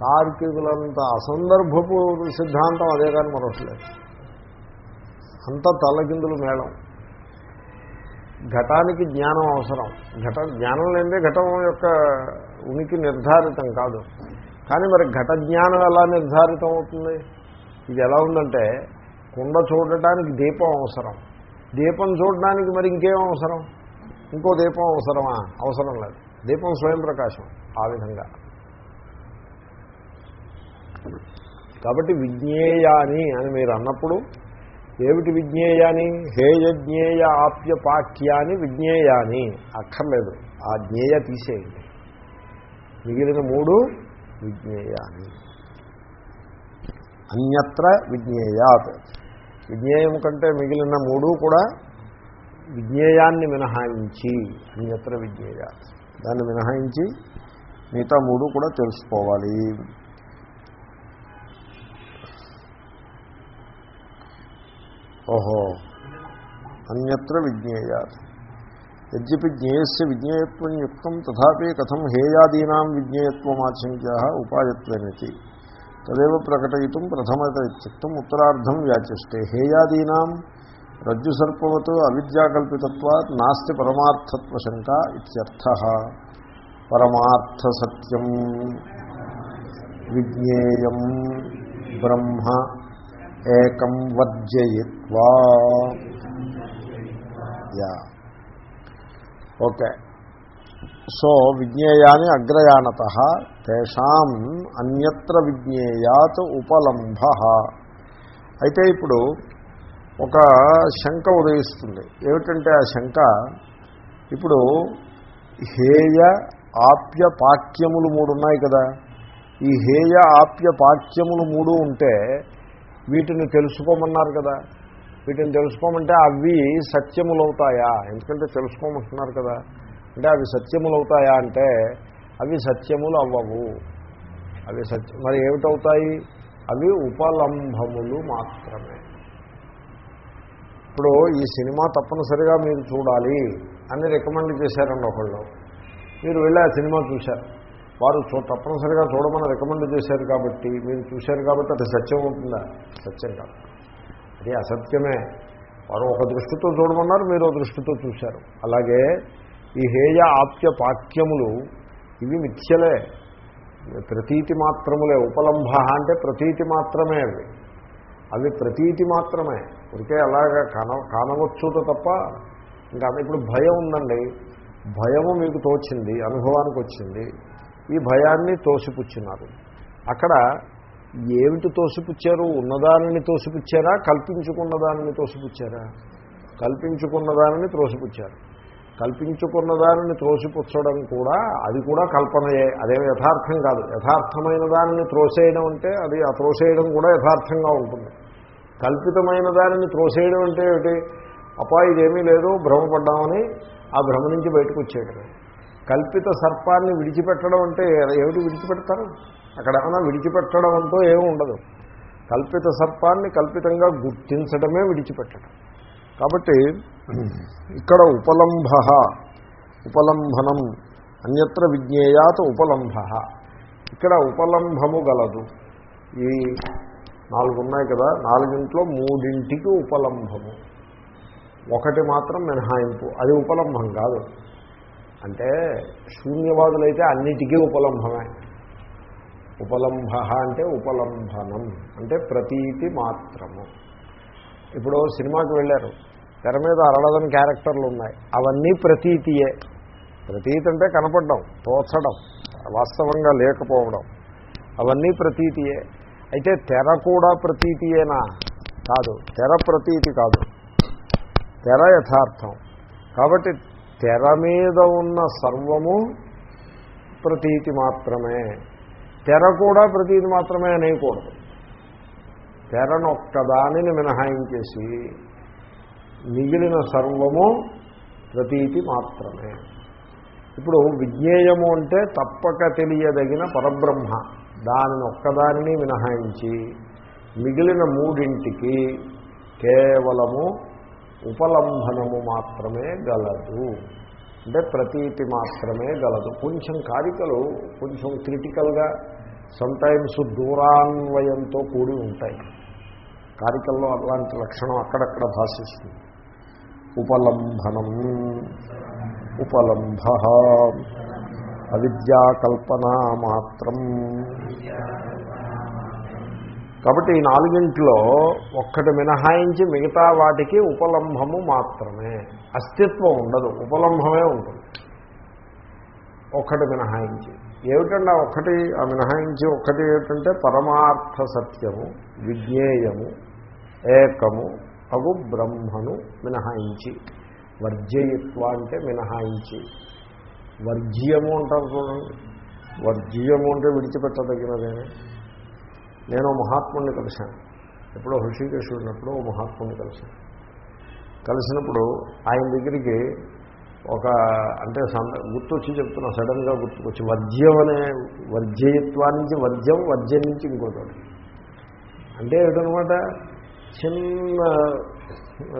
S1: తార్కికులంత అసందర్భపు సిద్ధాంతం అదే కానీ మరొకలేదు అంత తలకిందులు మేళం. ఘటానికి జ్ఞానం అవసరం. ఘట జ్ఞానం లేదే ఘటం యొక్క ఉనికి నిర్ధారితం కాదు. కానీ మరి ఘట జ్ఞానం ఎలా నిర్ధారితం అవుతుంది? ఇది ఎలా ఉందంటే కుండ చూడటానికి దీపం అవసరం. దీపం చూడడానికి మరి ఇంకేం అవసరం? ఇంకో దీపం అవసరమా? అవసరం లేదు. దీపం స్వయం ప్రకాశం ఆ విధంగా. కాబట్టి విజ్ఞేయాని అని మీరు అన్నప్పుడు ఏమిటి విజ్ఞేయాని? హేయజ్ఞేయ ఆప్యపాక్యాని విజ్ఞేయాని. అక్కర్లేదు. ఆ జ్ఞేయ తీసేయండి. మిగిలిన మూడు విజ్ఞేయాన్ని అన్యత్ర విజ్ఞేయాత్. విజ్ఞేయం కంటే మిగిలిన మూడు కూడా విజ్ఞేయాన్ని మినహాయించి అన్యత్ర విజ్ఞేయాత్. దాన్ని మినహాయించి మిగతా మూడు కూడా తెలుసుకోవాలి. ఓహో. అన్యత్ర విజ్ఞేయాత్. यद्यपि ज्ञेयस्य विज्ञेयत्वं युक्तं, तथापि कथं हेयादीनां विज्ञेयत्वशंक्या उपायत्वनीति तदेव प्रकटयितुं प्रथमत इत्युक्तम् उत्तरार्धं व्याचिष्टे हेयादीनां रज्जुसर्पवत् अविद्याकल्पितत्वात् नास्ति परमार्थत्वशङ्का इत्यर्थः। परमार्थसत्यं विज्ञेयं ब्रह्म एकं वर्जयित्वा। या। yeah. ఓకే. సో విజ్ఞేయాన్ని అగ్రయానత తేషాం అన్యత్ర విజ్ఞేయాత్ ఉపలంభ. అయితే ఇప్పుడు ఒక శంక ఉదయిస్తుంది. ఏమిటంటే ఆ శంక ఇప్పుడు హేయ ఆప్య పాక్యములు మూడు ఉన్నాయి కదా. ఈ హేయ ఆప్య పాక్యములు మూడు ఉంటే వీటిని తెలుసుకోమన్నారు కదా. వీటిని తెలుసుకోమంటే అవి సత్యములవుతాయా? ఎందుకంటే తెలుసుకోమంటున్నారు కదా. అంటే అవి సత్యములవుతాయా అంటే అవి సత్యములు అవ్వవు. అవి సత్య మరి ఏమిటవుతాయి? అవి ఉపలంభములు మాత్రమే. ఇప్పుడు ఈ సినిమా తప్పనిసరిగా మీరు చూడాలి అని రికమెండ్ చేశారండి ఒకళ్ళు. మీరు వెళ్ళి ఆ సినిమా చూశారు. వారు చూ తప్పనిసరిగా చూడమని రికమెండ్ చేశారు కాబట్టి మీరు చూశారు కాబట్టి అది సత్యం అవుతుందా? సత్యం కాదు. అది అసత్యమే. వారు ఒక దృష్టితో చూడమన్నారు మీరు ఒక దృష్టితో చూశారు. అలాగే ఈ హేయ ఆప్య పాక్యములు ఇవి మిథ్యలే. ప్రతీతి మాత్రములే. ఉపలంభ అంటే ప్రతీతి మాత్రమే అవి. అవి ప్రతీతి మాత్రమే. ఉరికే అలాగా కాన కానవచ్చుతో తప్ప ఇంకా ఇప్పుడు భయం ఉందండి. భయము మీకు తోచింది అనుభవానికి వచ్చింది ఈ భయాన్ని తోసిపుచ్చినారు. అక్కడ ఏమిటి తోసిపుచ్చారు? ఉన్నదానిని తోసిపుచ్చారా? కల్పించుకున్న దానిని తోసిపుచ్చారా? కల్పించుకున్న దానిని త్రోసిపుచ్చారు. కల్పించుకున్న దానిని త్రోసిపుచ్చడం కూడా అది కూడా కల్పనయే అదే యథార్థం కాదు. యథార్థమైన దానిని త్రోసేయడం అంటే అది ఆ త్రోసేయడం కూడా యథార్థంగా ఉంటుంది. కల్పితమైన దానిని త్రోసేయడం అంటే ఏమిటి? అపా ఇదేమీ లేదు భ్రమపడ్డామని ఆ భ్రమ నుంచి బయటకు వచ్చేయడమే. కల్పిత సర్పాన్ని విడిచిపెట్టడం అంటే ఏమిటి విడిచిపెడతారు? అక్కడ ఏమైనా విడిచిపెట్టడం అంటూ ఏమి ఉండదు. కల్పిత సర్పాన్ని కల్పితంగా గుర్తించడమే విడిచిపెట్టడం. కాబట్టి ఇక్కడ ఉపలంభ ఉపలంభనం అన్యత్ర విజ్ఞేయాత్ ఉపలంభ. ఇక్కడ ఉపలంభము గలదు. ఈ నాలుగు ఉన్నాయి కదా నాలుగింట్లో మూడింటికి ఉపలంభము. ఒకటి మాత్రం మినహాయింపు అది ఉపలంభం కాదు. అంటే శూన్యవాదులైతే అన్నిటికీ ఉపలంభమే. ఉపలంభ అంటే ఉపలంభనం అంటే ప్రతీతి మాత్రము. ఇప్పుడు సినిమాకి వెళ్ళారు తెర మీద అరడదని క్యారెక్టర్లు ఉన్నాయి అవన్నీ ప్రతీతియే. ప్రతీతి అంటే కనపడడం తోచడం వాస్తవంగా లేకపోవడం అవన్నీ ప్రతీతియే. అయితే తెర కూడా ప్రతీతియేనా? కాదు తెర ప్రతీతి కాదు. తెర యథార్థం. కాబట్టి తెర మీద ఉన్న సర్వము ప్రతీతి మాత్రమే. తెర కూడా ప్రతీది మాత్రమే అనేయకూడదు. తెరనొక్కదానిని మినహాయించేసి మిగిలిన సర్వము ప్రతీతి మాత్రమే. ఇప్పుడు విజ్ఞేయము అంటే తప్పక తెలియదగిన పరబ్రహ్మ. దానిని ఒక్కదానిని మినహాయించి మిగిలిన మూడింటికి కేవలము ఉపలంభనము మాత్రమే గలదు. అంటే ప్రతీతి మాత్రమే గలదు. కొంచెం కారికలు కొంచెం క్రిటికల్గా సమ్టైమ్స్ దూరాన్వయంతో కూడి ఉంటాయి. కారికల్లో అలాంటి లక్షణం అక్కడక్కడ భాషిస్తుంది. ఉపలంభనం ఉపలంభ అవిద్యాకల్పన మాత్రం. కాబట్టి ఈ నాలుగింట్లో ఒక్కటి మినహాయించి మిగతా వాటికి ఉపలంభము మాత్రమే. అస్తిత్వం ఉండదు ఉపలంభమే ఉంటుంది. ఒక్కటి మినహాయించి. ఏమిటండి ఆ ఒక్కటి ఆ మినహాయించి ఒక్కటి ఏమిటంటే పరమార్థ సత్యము విజ్ఞేయము ఏకము అగు బ్రహ్మను మినహాయించి. వర్జయత్వ అంటే మినహాయించి. వర్జీయము అంటారు చూడండి. వర్జీయము అంటే విడిచిపెట్టదగినదేనే నేను మహాత్ముడిని కలిశాను. ఎప్పుడో హృషికేశుడినప్పుడు ఉన్నప్పుడు ఓ మహాత్ముడిని కలిశాను. కలిసినప్పుడు ఆయన దగ్గరికి ఒక అంటే సంద గుర్తొచ్చి చెప్తున్నా సడన్గా గుర్తుకొచ్చి వర్జ్యం అనే వర్జయత్వాన్ని నుంచి వర్జ్యం వర్జ్యం నుంచి ఇంకోటి అంటే ఏమిటనమాట? చిన్న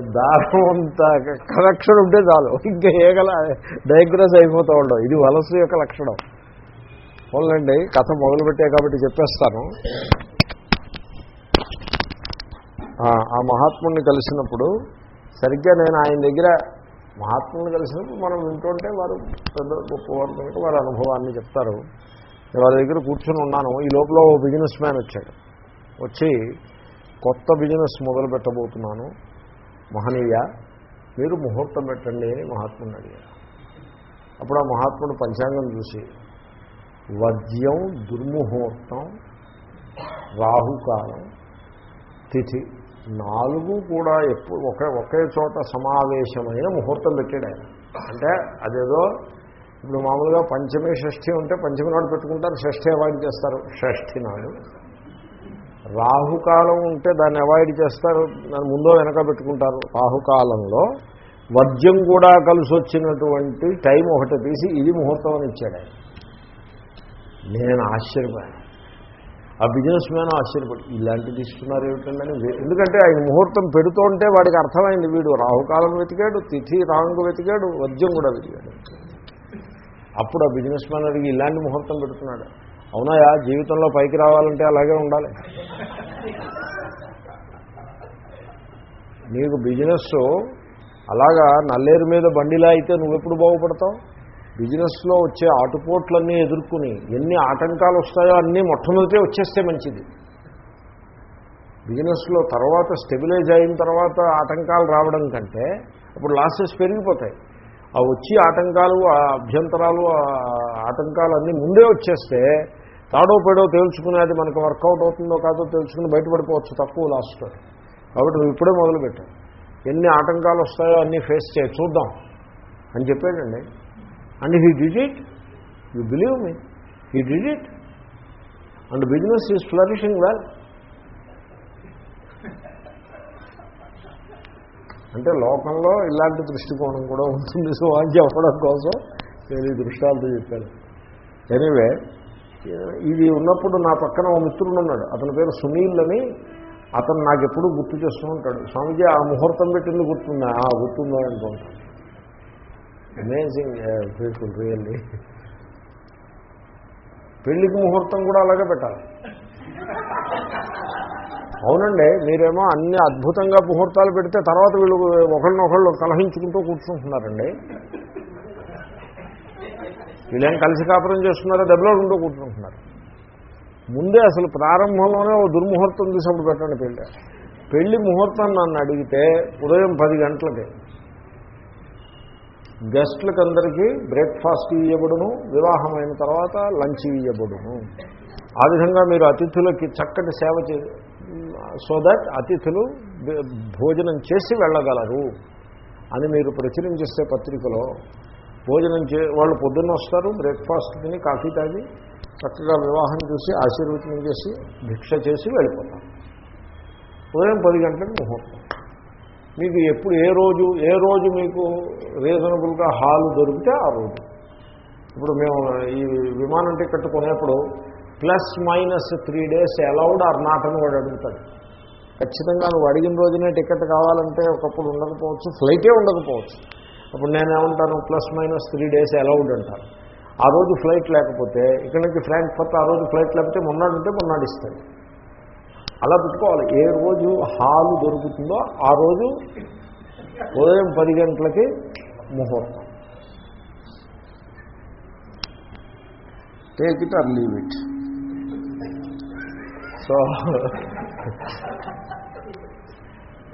S1: దారం అంత కనెక్షన్ ఉంటే చాలు. ఇంకా ఏగల డయాగ్రస్ అయిపోతూ ఉండవు. ఇది వలస యొక్క లక్షణం. పోలండి కథ మొదలుపెట్టే కాబట్టి చెప్పేస్తాను. ఆ మహాత్ముడిని కలిసినప్పుడు సరిగ్గా నేను ఆయన దగ్గర మహాత్ముని కలిసినప్పుడు మనం వింటుంటే వారు పెద్ద గొప్పవారు కనుక వారి అనుభవాన్ని చెప్తారు. వారి దగ్గర కూర్చొని ఉన్నాను. ఈ లోపల ఓ బిజినెస్ మ్యాన్ వచ్చాడు. వచ్చి కొత్త బిజినెస్ మొదలు పెట్టబోతున్నాను. మహనీయ మీరు ముహూర్తం పెట్టండి అని మహాత్ముని అడిగారు అప్పుడు ఆ మహాత్ముడు పంచాంగం చూసి వజ్యం దుర్ముహూర్తం రాహుకాలం తిథి నాలుగు కూడా ఎప్పుడు ఒకే ఒకే చోట సమావేశమైన ముహూర్తం పెట్టాడు ఆయన. అంటే అదేదో ఇప్పుడు మామూలుగా పంచమి షష్ఠి ఉంటే పంచమి నాడు పెట్టుకుంటారు షష్ఠి అవాయిడ్ చేస్తారు. షష్ఠి నాడు. రాహుకాలం ఉంటే దాన్ని అవాయిడ్ చేస్తారు దాని ముందో వెనక పెట్టుకుంటారు. రాహుకాలంలో వర్జ్యం కూడా కలిసి వచ్చినటువంటి టైం ఒకటి తీసి ఇది ముహూర్తం అని ఇచ్చాడు ఆయన. నేను ఆశ్చర్యపోయాను. ఆ బిజినెస్ మ్యాన్ ఆశ్చర్యపడి ఇలాంటిది ఇస్తున్నారు ఏమిటండి? ఎందుకంటే ఆయన ముహూర్తం పెడుతుంటే వాడికి అర్థమైంది వీడు రాహుకాలం వెతికాడు తిథి రాంగు వెతికాడు వద్యం కూడా వెతికాడు. అప్పుడు ఆ బిజినెస్ మ్యాన్ అడిగి ఇలాంటి ముహూర్తం పెడుతున్నాడు. అవునాయా జీవితంలో పైకి రావాలంటే అలాగే ఉండాలి. నీకు బిజినెస్ అలాగా నల్లేరు మీద బండిలా అయితే నువ్వెప్పుడు బాగుపడతావు? బిజినెస్లో వచ్చే ఆటుపోట్లన్నీ ఎదుర్కొని ఎన్ని ఆటంకాలు వస్తాయో అన్నీ మొట్టమొదటే వచ్చేస్తే మంచిది. బిజినెస్లో తర్వాత స్టెబిలైజ్ అయిన తర్వాత ఆటంకాలు రావడం కంటే అప్పుడు లాసెస్ పెరిగిపోతాయి. ఆ వచ్చి ఆటంకాలు ఆ అభ్యంతరాలు ఆటంకాలు అన్నీ ముందే వచ్చేస్తే తాడో పేడో తేల్చుకునేది మనకు వర్కౌట్ అవుతుందో కాదో తెలుసుకుని బయటపడిపోవచ్చు తక్కువ లాస్ట్లో కాబట్టి నువ్వు ఇప్పుడే మొదలుపెట్టావు ఎన్ని ఆటంకాలు వస్తాయో అన్నీ ఫేస్ చేయ చూద్దాం. అని చెప్పాడండి and he did it you believe me he did it and business is flourishing well అంటే లోకంలో ఇలాంటి దృష్టికోణం కూడా ఉంటుంది. సో అని చెప్పడం కోసం నేను ఈ దృష్టాలతో చెప్పాను. ఎనీవే ఇది ఉన్నప్పుడు నా పక్కన ఓ మిత్రుడు ఉన్నాడు. అతని పేరు సునీల్ అని. అతను నాకు ఎప్పుడూ గుర్తు చేస్తూ ఉంటాడు. స్వామిజీ ఆ ముహూర్తం పెట్టింది గుర్తుందా? ఆ గుర్తుందా అనుకుంటాను అమేజింగ్ పీపుల్ రియల్లీ పెళ్ళికి ముహూర్తం కూడా అలాగే పెట్టాలి. అవునండి మీరేమో అన్ని అద్భుతంగా ముహూర్తాలు పెడితే తర్వాత వీళ్ళు ఒకళ్ళనొకళ్ళు కలహించుకుంటూ కూర్చుంటున్నారండి. వీళ్ళేం కలిసి కాపురం చేస్తున్నారో దెబ్బలో ఉంటూ కూర్చుంటున్నారు. ముందే అసలు ప్రారంభంలోనే ఓ దుర్ముహూర్తం తీసినప్పుడు పెట్టండి పెళ్ళి. పెళ్ళి ముహూర్తం నన్ను అడిగితే ఉదయం పది గంటలకి గెస్ట్లకు అందరికీ బ్రేక్ఫాస్ట్ ఇవ్వబడును వివాహమైన తర్వాత లంచ్ ఇవ్వబడును ఆ విధంగా మీరు అతిథులకి చక్కటి సేవ చే సో దట్ అతిథులు భోజనం చేసి వెళ్ళగలరు అని మీరు ప్రచురించేస్తే పత్రికలో భోజనం చే వాళ్ళు పొద్దున్న వస్తారు బ్రేక్ఫాస్ట్ తిని కాఫీ తాగి చక్కగా వివాహం చూసి ఆశీర్వచనం చేసి భిక్ష చేసి వెళ్ళిపోతారు. ఉదయం పది గంటలకు ముహూర్తం. మీకు ఎప్పుడు ఏ రోజు ఏ రోజు మీకు రీజనబుల్గా హాలు దొరికితే ఆ రోజు. ఇప్పుడు మేము ఈ విమానం ticket కొనేప్పుడు plus minus three days allowed or not అని వాడు అడుగుతాడు. ఖచ్చితంగా నువ్వు అడిగిన రోజునే టికెట్ కావాలంటే ఒకప్పుడు ఉండకపోవచ్చు ఫ్లైటే ఉండకపోవచ్చు. అప్పుడు నేనేమంటాను plus minus three days allowed అంటాను ఆ రోజు ఫ్లైట్ లేకపోతే ఇక్కడికి నుంచి ఫ్రాంక్ఫర్ట్ ఆ రోజు ఫ్లైట్ లేకపోతే మొన్నాడు ఉంటే మొన్నాడు ఇస్తాడు. అలా పెట్టుకోవాలి. ఏ రోజు హాలు దొరుకుతుందో ఆ రోజు ఉదయం పది గంటలకి ముహూర్తం. Take it or leave it so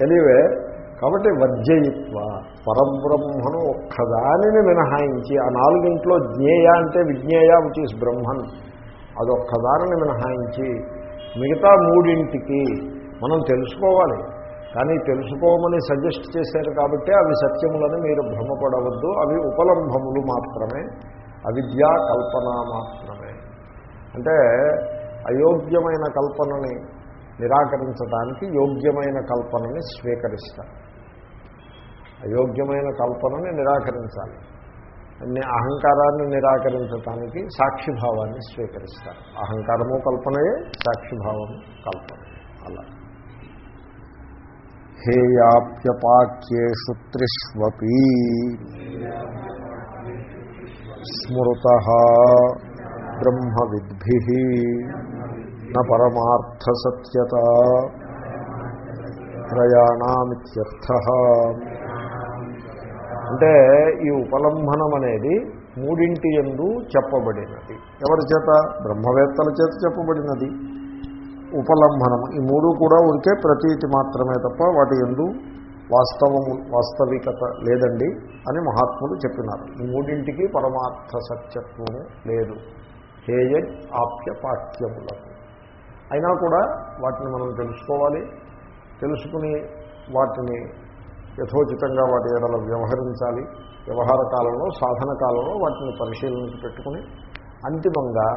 S1: anyway కాబట్టి వర్జయిత్వ పరబ్రహ్మను ఒక్కదానిని మినహాయించి ఆ నాలుగింట్లో జ్ఞేయ అంటే విజ్ఞేయ విచ్ ఈస్ బ్రహ్మన్ అదొక్కదానిని మినహాయించి మిగతా మూడింటికి మనం తెలుసుకోవాలి. కానీ తెలుసుకోమని సజెస్ట్ చేశారు కాబట్టి అవి సత్యములని మీరు భ్రమపడవద్దు. అవి ఉపలంభములు మాత్రమే. అవిద్యా కల్పన మాత్రమే. అంటే అయోగ్యమైన కల్పనని నిరాకరించడానికి యోగ్యమైన కల్పనని స్వీకరిస్తారు. అయోగ్యమైన కల్పనని నిరాకరించాలి. అహంకారాన్ని నిరాకరించటానికి సాక్షిభావాన్ని స్వీకరిస్తారు. అహంకారము కల్పనయే సాక్షిభావము కల్పన అలా. హేయాప్యపాక్యేషు త్రిష్వపి. స్మృత బ్రహ్మవిద్భి. న పరమార్థసత్యత. ప్రయాణామిత్యర్థ. అంటే ఈ ఉపలంభనం అనేది మూడింటి ఎందు చెప్పబడినది. ఎవరి చేత? బ్రహ్మవేత్తల చేత చెప్పబడినది. ఉపలంభనం ఈ మూడు కూడా ఉరికే ప్రతీతి మాత్రమే తప్ప వాటి ఎందు వాస్తవము వాస్తవికత లేదండి అని మహాత్ములు చెప్పినారు. ఈ మూడింటికి పరమార్థ సత్యత్వము లేదు. హేయ ఆప్య పాఠ్యములకు. అయినా కూడా వాటిని మనం తెలుసుకోవాలి. తెలుసుకుని వాటిని యథోచితంగా వాటి ఎడల వ్యవహరించాలి. వ్యవహార కాలంలో సాధన కాలంలో వాటిని పరిశీలించి పెట్టుకుని అంతిమంగా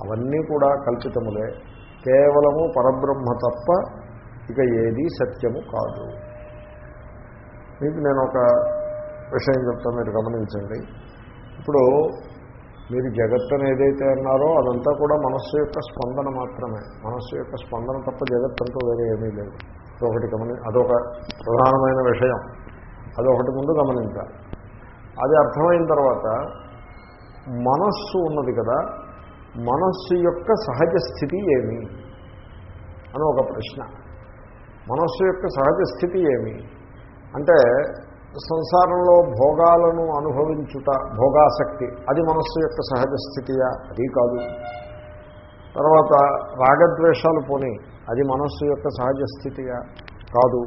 S1: అవన్నీ కూడా కల్పితములే. కేవలము పరబ్రహ్మ తప్ప ఇక ఏది సత్యము కాదు. మీకు నేను ఒక విషయం చెప్తా మీరు గమనించండి. ఇప్పుడు మీరు జగత్తు ఏదైతే అన్నారో అదంతా కూడా మనస్సు యొక్క స్పందన మాత్రమే. మనస్సు యొక్క స్పందన తప్ప జగత్ వేరే ఏమీ లేదు. అదొకటి గమని అదొక ప్రధానమైన విషయం. అదొకటి ముందు గమనించాలి. అది అర్థమైన తర్వాత మనస్సు ఉన్నది కదా మనస్సు యొక్క సహజ స్థితి ఏమి? అని ఒక ప్రశ్న. మనస్సు యొక్క సహజ స్థితి ఏమి? అంటే సంసారంలో భోగాలను అనుభవించుట భోగాసక్తి అది మనస్సు యొక్క సహజ స్థితియా? అది కాదు. తర్వాత రాగద్వేషాలు పోని అది మనస్సు యొక్క సహజ స్థితిగా కాదు.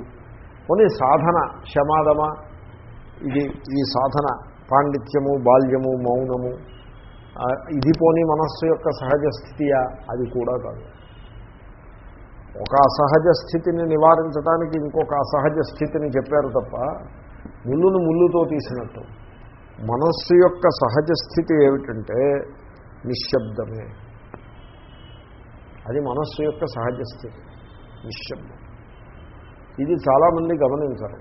S1: కొన్ని సాధన క్షమాదమ ఇది ఈ సాధన పాండిత్యము బాల్యము మౌనము ఇది పోని మనస్సు యొక్క సహజ స్థితియా? అది కూడా కాదు. ఒక అసహజ స్థితిని నివారించడానికి ఇంకొక అసహజ స్థితిని చెప్పారు తప్ప ముళ్ళును ముళ్ళుతో తీసినట్టు. మనస్సు యొక్క సహజ స్థితి ఏమిటంటే నిశ్శబ్దమే. అది మనస్సు యొక్క సహజ స్థితి. నిశ్శబ్దం. ఇది చాలామంది గమనించరు.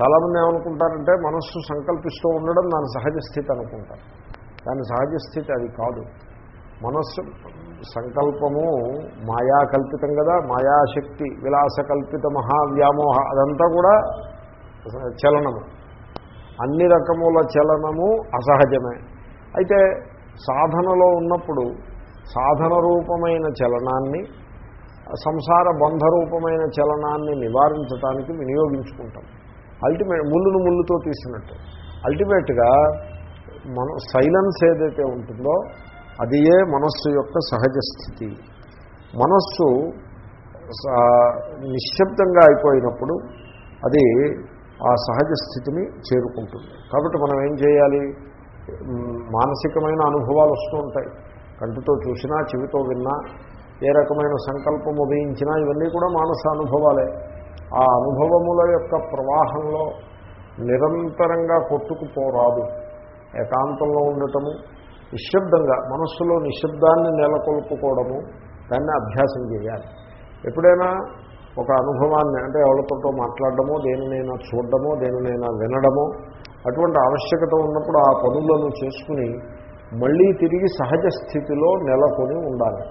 S1: చాలామంది ఏమనుకుంటారంటే మనస్సు సంకల్పిస్తూ ఉండడం దాని సహజ స్థితి అనుకుంటారు. దాని సహజ స్థితి అది కాదు. మనస్సు సంకల్పము మాయా కల్పితం కదా మాయాశక్తి విలాస కల్పిత మహావ్యామోహ అదంతా కూడా చలనము. అన్ని రకముల చలనము అసహజమే. అయితే సాధనలో ఉన్నప్పుడు సాధన రూపమైన చలనాన్ని సంసార బంధ రూపమైన చలనాన్ని నివారించడానికి వినియోగించుకుంటాం. అల్టిమేట్ ముళ్ళును ముళ్ళుతో తీసినట్టు. అల్టిమేట్గా మన సైలెన్స్ ఏదైతే ఉంటుందో అది ఏ మనస్సు యొక్క సహజ స్థితి. మనస్సు నిశ్శబ్దంగా అయిపోయినప్పుడు అది ఆ సహజ స్థితిని చేరుకుంటుంది. కాబట్టి మనం ఏం చేయాలి? మానసికమైన అనుభవాలు వస్తూ ఉంటాయి. కంటితో చూసినా చెవితో విన్నా ఏ రకమైన సంకల్పం ఉదయించినా ఇవన్నీ కూడా మానస అనుభవాలే. ఆ అనుభవముల యొక్క ప్రవాహంలో నిరంతరంగా కొట్టుకుపోరాదు. ఏకాంతంలో ఉండటము నిశ్శబ్దంగా మనస్సులో నిశ్శబ్దాన్ని నెలకొల్పుకోవడము దాన్ని అభ్యాసం చేయాలి. ఎప్పుడైనా ఒక అనుభవాన్ని అంటే ఎవరితోటో మాట్లాడడమో దేనినైనా చూడడమో దేనినైనా వినడమో అటువంటి ఆవశ్యకత ఉన్నప్పుడు ఆ పనులను చేసుకుని మళ్ళీ తిరిగి సహజ స్థితిలో నెలకొని ఉండాలి.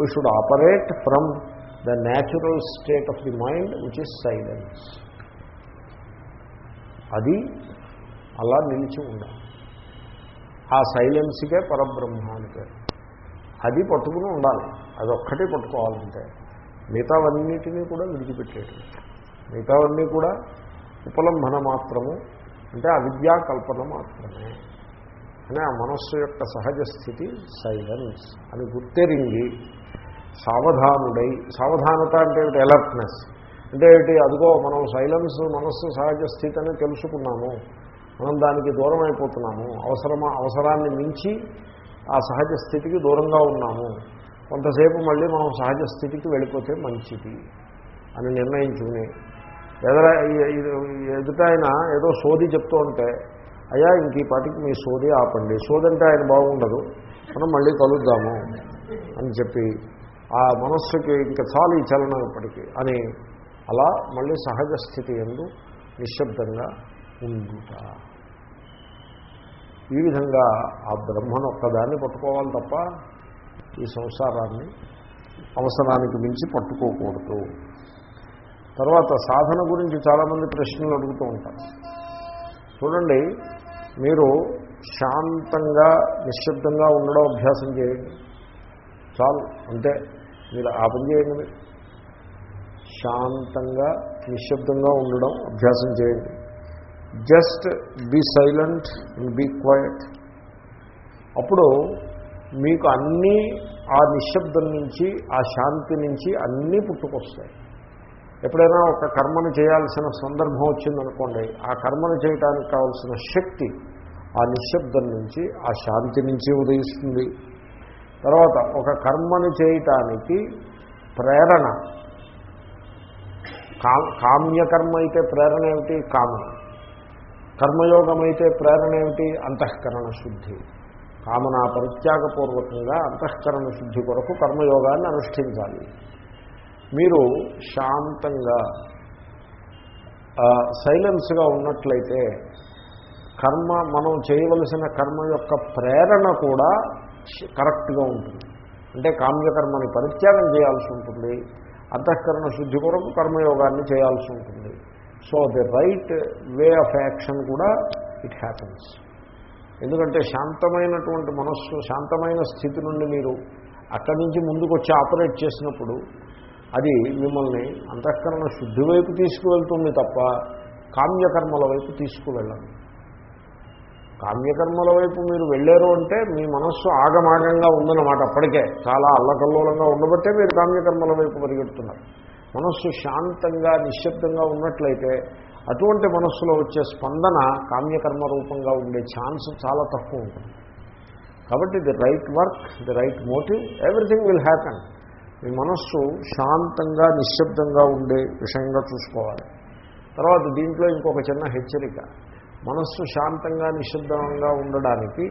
S1: We should operate from the natural state of the mind which is silence అది అలా నిలిచి ఉండాలి. ఆ సైలెన్స్కే పరబ్రహ్మ అది పట్టుకుని ఉండాలి. అది ఒక్కటే పట్టుకోవాలంటే. మిగతావన్నిటినీ కూడా విడిచిపెట్టేయటం మిగతావన్నీ కూడా ఉపలంబన మాత్రము అంటే అవిద్యా కల్పన మాత్రమే. అని ఆ మనస్సు యొక్క సహజ స్థితి సైలెన్స్ అని గుర్తెరింగి సావధానుడై సావధానత అంటే ఏమిటి? అలర్ట్నెస్ అంటే ఏమిటి? అదిగో మనం సైలెన్స్ మనస్సు సహజ స్థితి అని తెలుసుకున్నాము. మనం దానికి దూరం అయిపోతున్నాము. అవసరమా అవసరాన్ని మించి ఆ సహజ స్థితికి దూరంగా ఉన్నాము. కొంతసేపు మళ్ళీ మనం సహజ స్థితికి వెళ్ళిపోతే మంచిది అని నిర్ణయించుకుని. ఎదర ఎదుట ఆయన ఏదో సోది చెప్తూ ఉంటే అయ్యా ఇంక ఈ పాటికి మీ సోది ఆపండి. సోదంటే ఆయన బాగుండదు. మనం మళ్ళీ కలుద్దాము అని చెప్పి ఆ మనస్సుకి ఇంకా చాలు ఈ చలనం ఇప్పటికీ అని అలా మళ్ళీ సహజ స్థితి ఎందు నిశ్శబ్దంగా ఉండుట. ఈ విధంగా ఆ బ్రహ్మను ఒక్కదాన్ని పట్టుకోవాలి తప్ప ఈ సంసారాన్ని అవసరానికి మించి పట్టుకోకూడదు. తర్వాత సాధన గురించి చాలామంది ప్రశ్నలు అడుగుతూ ఉంటారు. చూడండి మీరు శాంతంగా నిశ్శబ్దంగా ఉండడం అభ్యాసం చేయండి. చాలు అంతే. మీరు ఆ పని చేయండి మీరు. శాంతంగా నిశ్శబ్దంగా ఉండడం అభ్యాసం చేయండి. Just be silent and be quiet. అప్పుడు మీకు అన్నీ ఆ నిశ్శబ్దం నుంచి ఆ శాంతి నుంచి అన్నీ పుట్టుకొస్తాయి. ఎప్పుడైనా ఒక కర్మను చేయాల్సిన సందర్భం వచ్చిందనుకోండి ఆ కర్మను చేయడానికి కావాల్సిన శక్తి ఆ నిశ్శబ్దం నుంచి ఆ శాంతి నుంచి ఉదయిస్తుంది. తర్వాత ఒక కర్మను చేయటానికి ప్రేరణ. కా కామ్యకర్మ అయితే ప్రేరణ ఏమిటి? కామన. కర్మయోగం అయితే ప్రేరణ ఏమిటి? అంతఃకరణ శుద్ధి. కామనా పరిత్యాగపూర్వకంగా అంతఃకరణ శుద్ధి కొరకు కర్మయోగాన్ని అనుష్ఠించాలి. మీరు శాంతంగా సైలెన్స్గా ఉన్నట్లయితే కర్మ మనం చేయవలసిన కర్మ యొక్క ప్రేరణ కూడా కరెక్ట్గా ఉంటుంది. అంటే కామ్యకర్మని పరిత్యాగం చేయాల్సి ఉంటుంది. అంతఃకరణ శుద్ధి కొరకు కర్మయోగాన్ని చేయాల్సి ఉంటుంది. So the right way of action కూడా ఇట్ హ్యాపన్స్. ఎందుకంటే శాంతమైనటువంటి మనస్సు శాంతమైన స్థితి నుండి మీరు అక్కడి నుంచి ముందుకు వచ్చి ఆపరేట్ చేసినప్పుడు అది మిమ్మల్ని అంతఃకరణ శుద్ధి వైపు తీసుకువెళ్తుంది తప్ప కామ్యకర్మల వైపు తీసుకువెళ్ళండి కామ్యకర్మల వైపు మీరు వెళ్ళారు అంటే మీ మనస్సు ఆగమాగంగా ఉందన్నమాట అప్పటికే. చాలా అల్లకల్లోలంగా ఉండబట్టే మీరు కామ్యకర్మల వైపు పరిగెడుతున్నారు. మనస్సు శాంతంగా నిశ్శబ్దంగా ఉన్నట్లయితే అటువంటి మనస్సులో వచ్చే స్పందన కామ్యకర్మ రూపంగా ఉండే ఛాన్స్ చాలా తక్కువ ఉంటుంది. కాబట్టి the right work the right motive everything will happen. మీ మనస్సు శాంతంగా నిశ్శబ్దంగా ఉండే విషయంగా చూసుకోవాలి. తర్వాత దీంట్లో ఇంకొక చిన్న హెచ్చరిక. మనస్సు శాంతంగా నిశ్శబ్దంగా ఉండడానికి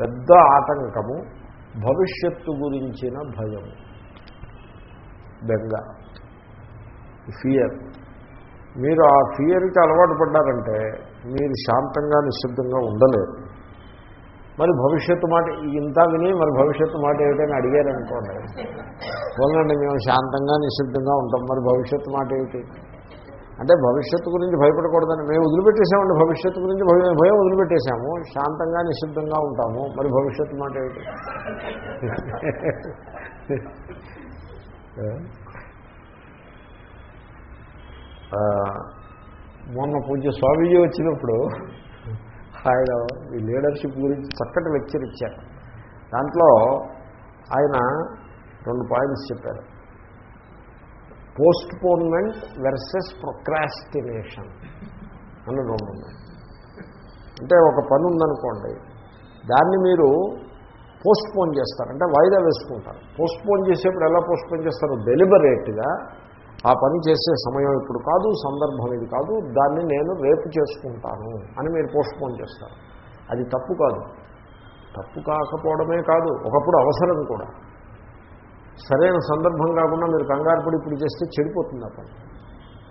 S1: పెద్ద ఆటంకము భవిష్యత్తు గురించిన భయము బెంగ. ఫియర్. మీరు ఆ ఫియర్కి అలవాటు పడ్డారంటే మీరు శాంతంగా నిశ్శబ్దంగా ఉండలేరు. మరి భవిష్యత్తు మాట ఇంత విని మరి భవిష్యత్తు మాట ఏమిటని అడిగారనుకోండి. పోలండి మేము శాంతంగా నిశ్శబ్దంగా ఉంటాం. మరి భవిష్యత్తు మాట ఏమిటి? అంటే భవిష్యత్తు గురించి భయపడకూడదని మేము వదిలిపెట్టేసామండి. భవిష్యత్తు గురించి భయం వదిలిపెట్టేశాము శాంతంగా నిశ్శబ్దంగా ఉంటాము. మరి భవిష్యత్తు మాట ఏమిటి మొన్న పూజ స్వామీజీ వచ్చినప్పుడు ఆయన ఈ లీడర్షిప్ గురించి చక్కటి లెక్చర్ ఇచ్చారు. దాంట్లో ఆయన రెండు పాయింట్స్ చెప్పారు. పోస్ట్ పోన్మెంట్ వెర్సెస్ ప్రొక్రాస్టినేషన్ అని రెండు ఉన్నాయి. అంటే ఒక పని ఉందనుకోండి దాన్ని మీరు పోస్ట్ పోన్ చేస్తారు. అంటే వాయిదా వేసుకుంటారు. పోస్ట్ పోన్ చేసేప్పుడు ఎలా పోస్ట్ పోన్ చేస్తారు? డెలిబరేట్గా ఆ పని చేసే సమయం ఇప్పుడు కాదు సందర్భం ఇది కాదు దాన్ని నేను రేపు చేసుకుంటాను అని మీరు పోస్ట్ పోన్ చేస్తారు. అది తప్పు కాదు. తప్పు కాకపోవడమే కాదు ఒకప్పుడు అవసరం కూడా. సరైన సందర్భం కాకుండా మీరు కంగారు పడి ఇప్పుడు చేస్తే చెడిపోతుంది ఆ పని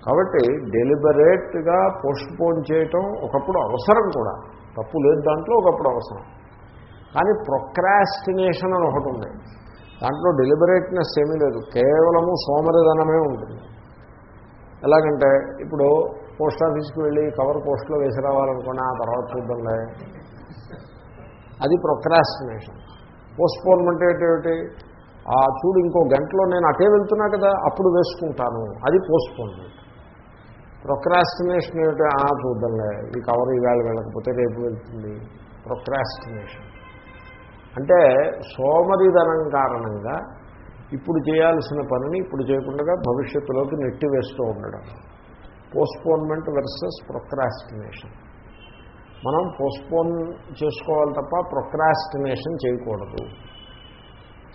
S1: కాబట్టి డెలిబరేట్గా పోస్ట్ పోన్ చేయటం ఒకప్పుడు అవసరం కూడా. తప్పు లేదు దాంట్లో ఒకప్పుడు అవసరం. కానీ ప్రొక్రాస్టినేషన్ అని ఒకటి ఉంది. దాంట్లో డెలిబరేట్నెస్ ఏమీ లేదు. కేవలము సోమరిధనమే ఉంటుంది. ఎలాగంటే ఇప్పుడు పోస్ట్ ఆఫీస్కి వెళ్ళి కవర్ పోస్ట్లో వేసి రావాలనుకున్నా ఆ తర్వాత చూద్దాంలే. అది ప్రొక్రాస్టినేషన్ పోస్ట్పోన్మెంట్ ఏంటి ఆ చూడు ఇంకో గంటలో నేను అటే వెళ్తున్నా కదా అప్పుడు వేసుకుంటాను. అది పోస్ట్పోన్మెంట్ ప్రొక్రాస్టినేషన్ ఏమిటి? ఆ చూద్దాంలే. ఈ కవర్ ఈవేళ వెళ్ళకపోతే రేపు వెళ్తుంది. ప్రొక్రాస్టినేషన్ అంటే సోమరిధనం కారణంగా ఇప్పుడు చేయాల్సిన పనిని ఇప్పుడు చేయకుండా భవిష్యత్తులోకి నెట్టి వేస్తూ ఉండడం. పోస్ట్పోన్మెంట్ వర్సెస్ ప్రొక్రాస్టినేషన్ మనం పోస్ట్పోన్ చేసుకోవాలి తప్ప ప్రొక్రాస్టినేషన్ చేయకూడదు.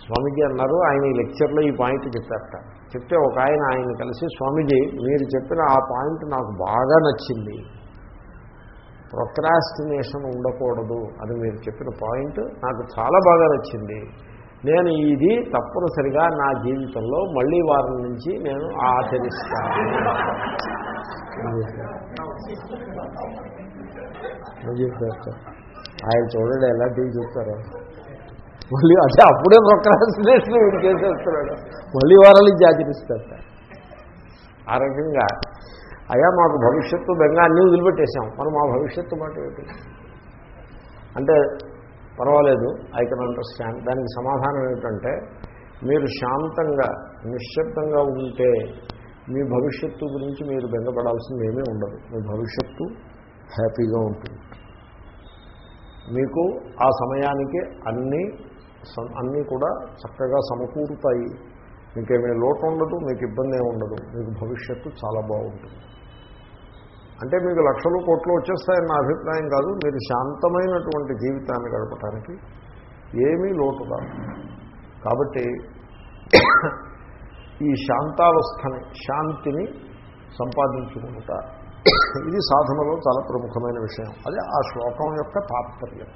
S1: స్వామీజీ అన్నారు ఆయన ఈ లెక్చర్లో ఈ పాయింట్ చెప్పారట. చెప్తే ఒక ఆయన ఆయన కలిసి స్వామీజీ మీరు చెప్పిన ఆ పాయింట్ నాకు బాగా నచ్చింది. ప్రొక్రాస్టినేషన్ ఉండకూడదు అని మీరు చెప్పిన పాయింట్ నాకు చాలా బాగా నచ్చింది. నేను ఇది తప్పనిసరిగా నా జీవితంలో మళ్ళీ వారం నుంచి నేను ఆచరిస్తాను. ఆయన చూడండి ఎలా టీవీ చూస్తారు. మళ్ళీ అంటే అప్పుడే ప్రొక్రాస్టినేషన్ వీడు చేసేస్తున్నాడు. మళ్ళీ వారాలు ఇచ్చి ఆ రకంగా అయ్యా మాకు భవిష్యత్తు బెంగా అన్నీ వదిలిపెట్టేశాం. మనం మా భవిష్యత్తు మాట ఏమిటి అంటే పర్వాలేదు ఐ కెన్ అండర్స్టాండ్ దానికి సమాధానం ఏమిటంటే మీరు శాంతంగా నిశ్శబ్దంగా ఉంటే మీ భవిష్యత్తు గురించి మీరు బెంగపడాల్సింది ఏమీ ఉండదు. మీ భవిష్యత్తు హ్యాపీగా ఉంటుంది. మీకు ఆ సమయానికి అన్నీ అన్నీ కూడా చక్కగా సమకూరుతాయి. మీకేమీ లోటు ఉండదు మీకు ఇబ్బంది ఏమి ఉండదు మీకు భవిష్యత్తు చాలా బాగుంటుంది. అంటే మీకు లక్షలు కోట్లు వచ్చేస్తాయని నా అభిప్రాయం కాదు. మీరు శాంతమైనటువంటి జీవితాన్ని గడపడానికి ఏమీ లోటు కాదు. కాబట్టి ఈ శాంతావస్థని శాంతిని సంపాదించుకుంటారు ఇది సాధనలో చాలా ప్రముఖమైన విషయం. అది ఆ శ్లోకం యొక్క తాత్పర్యం.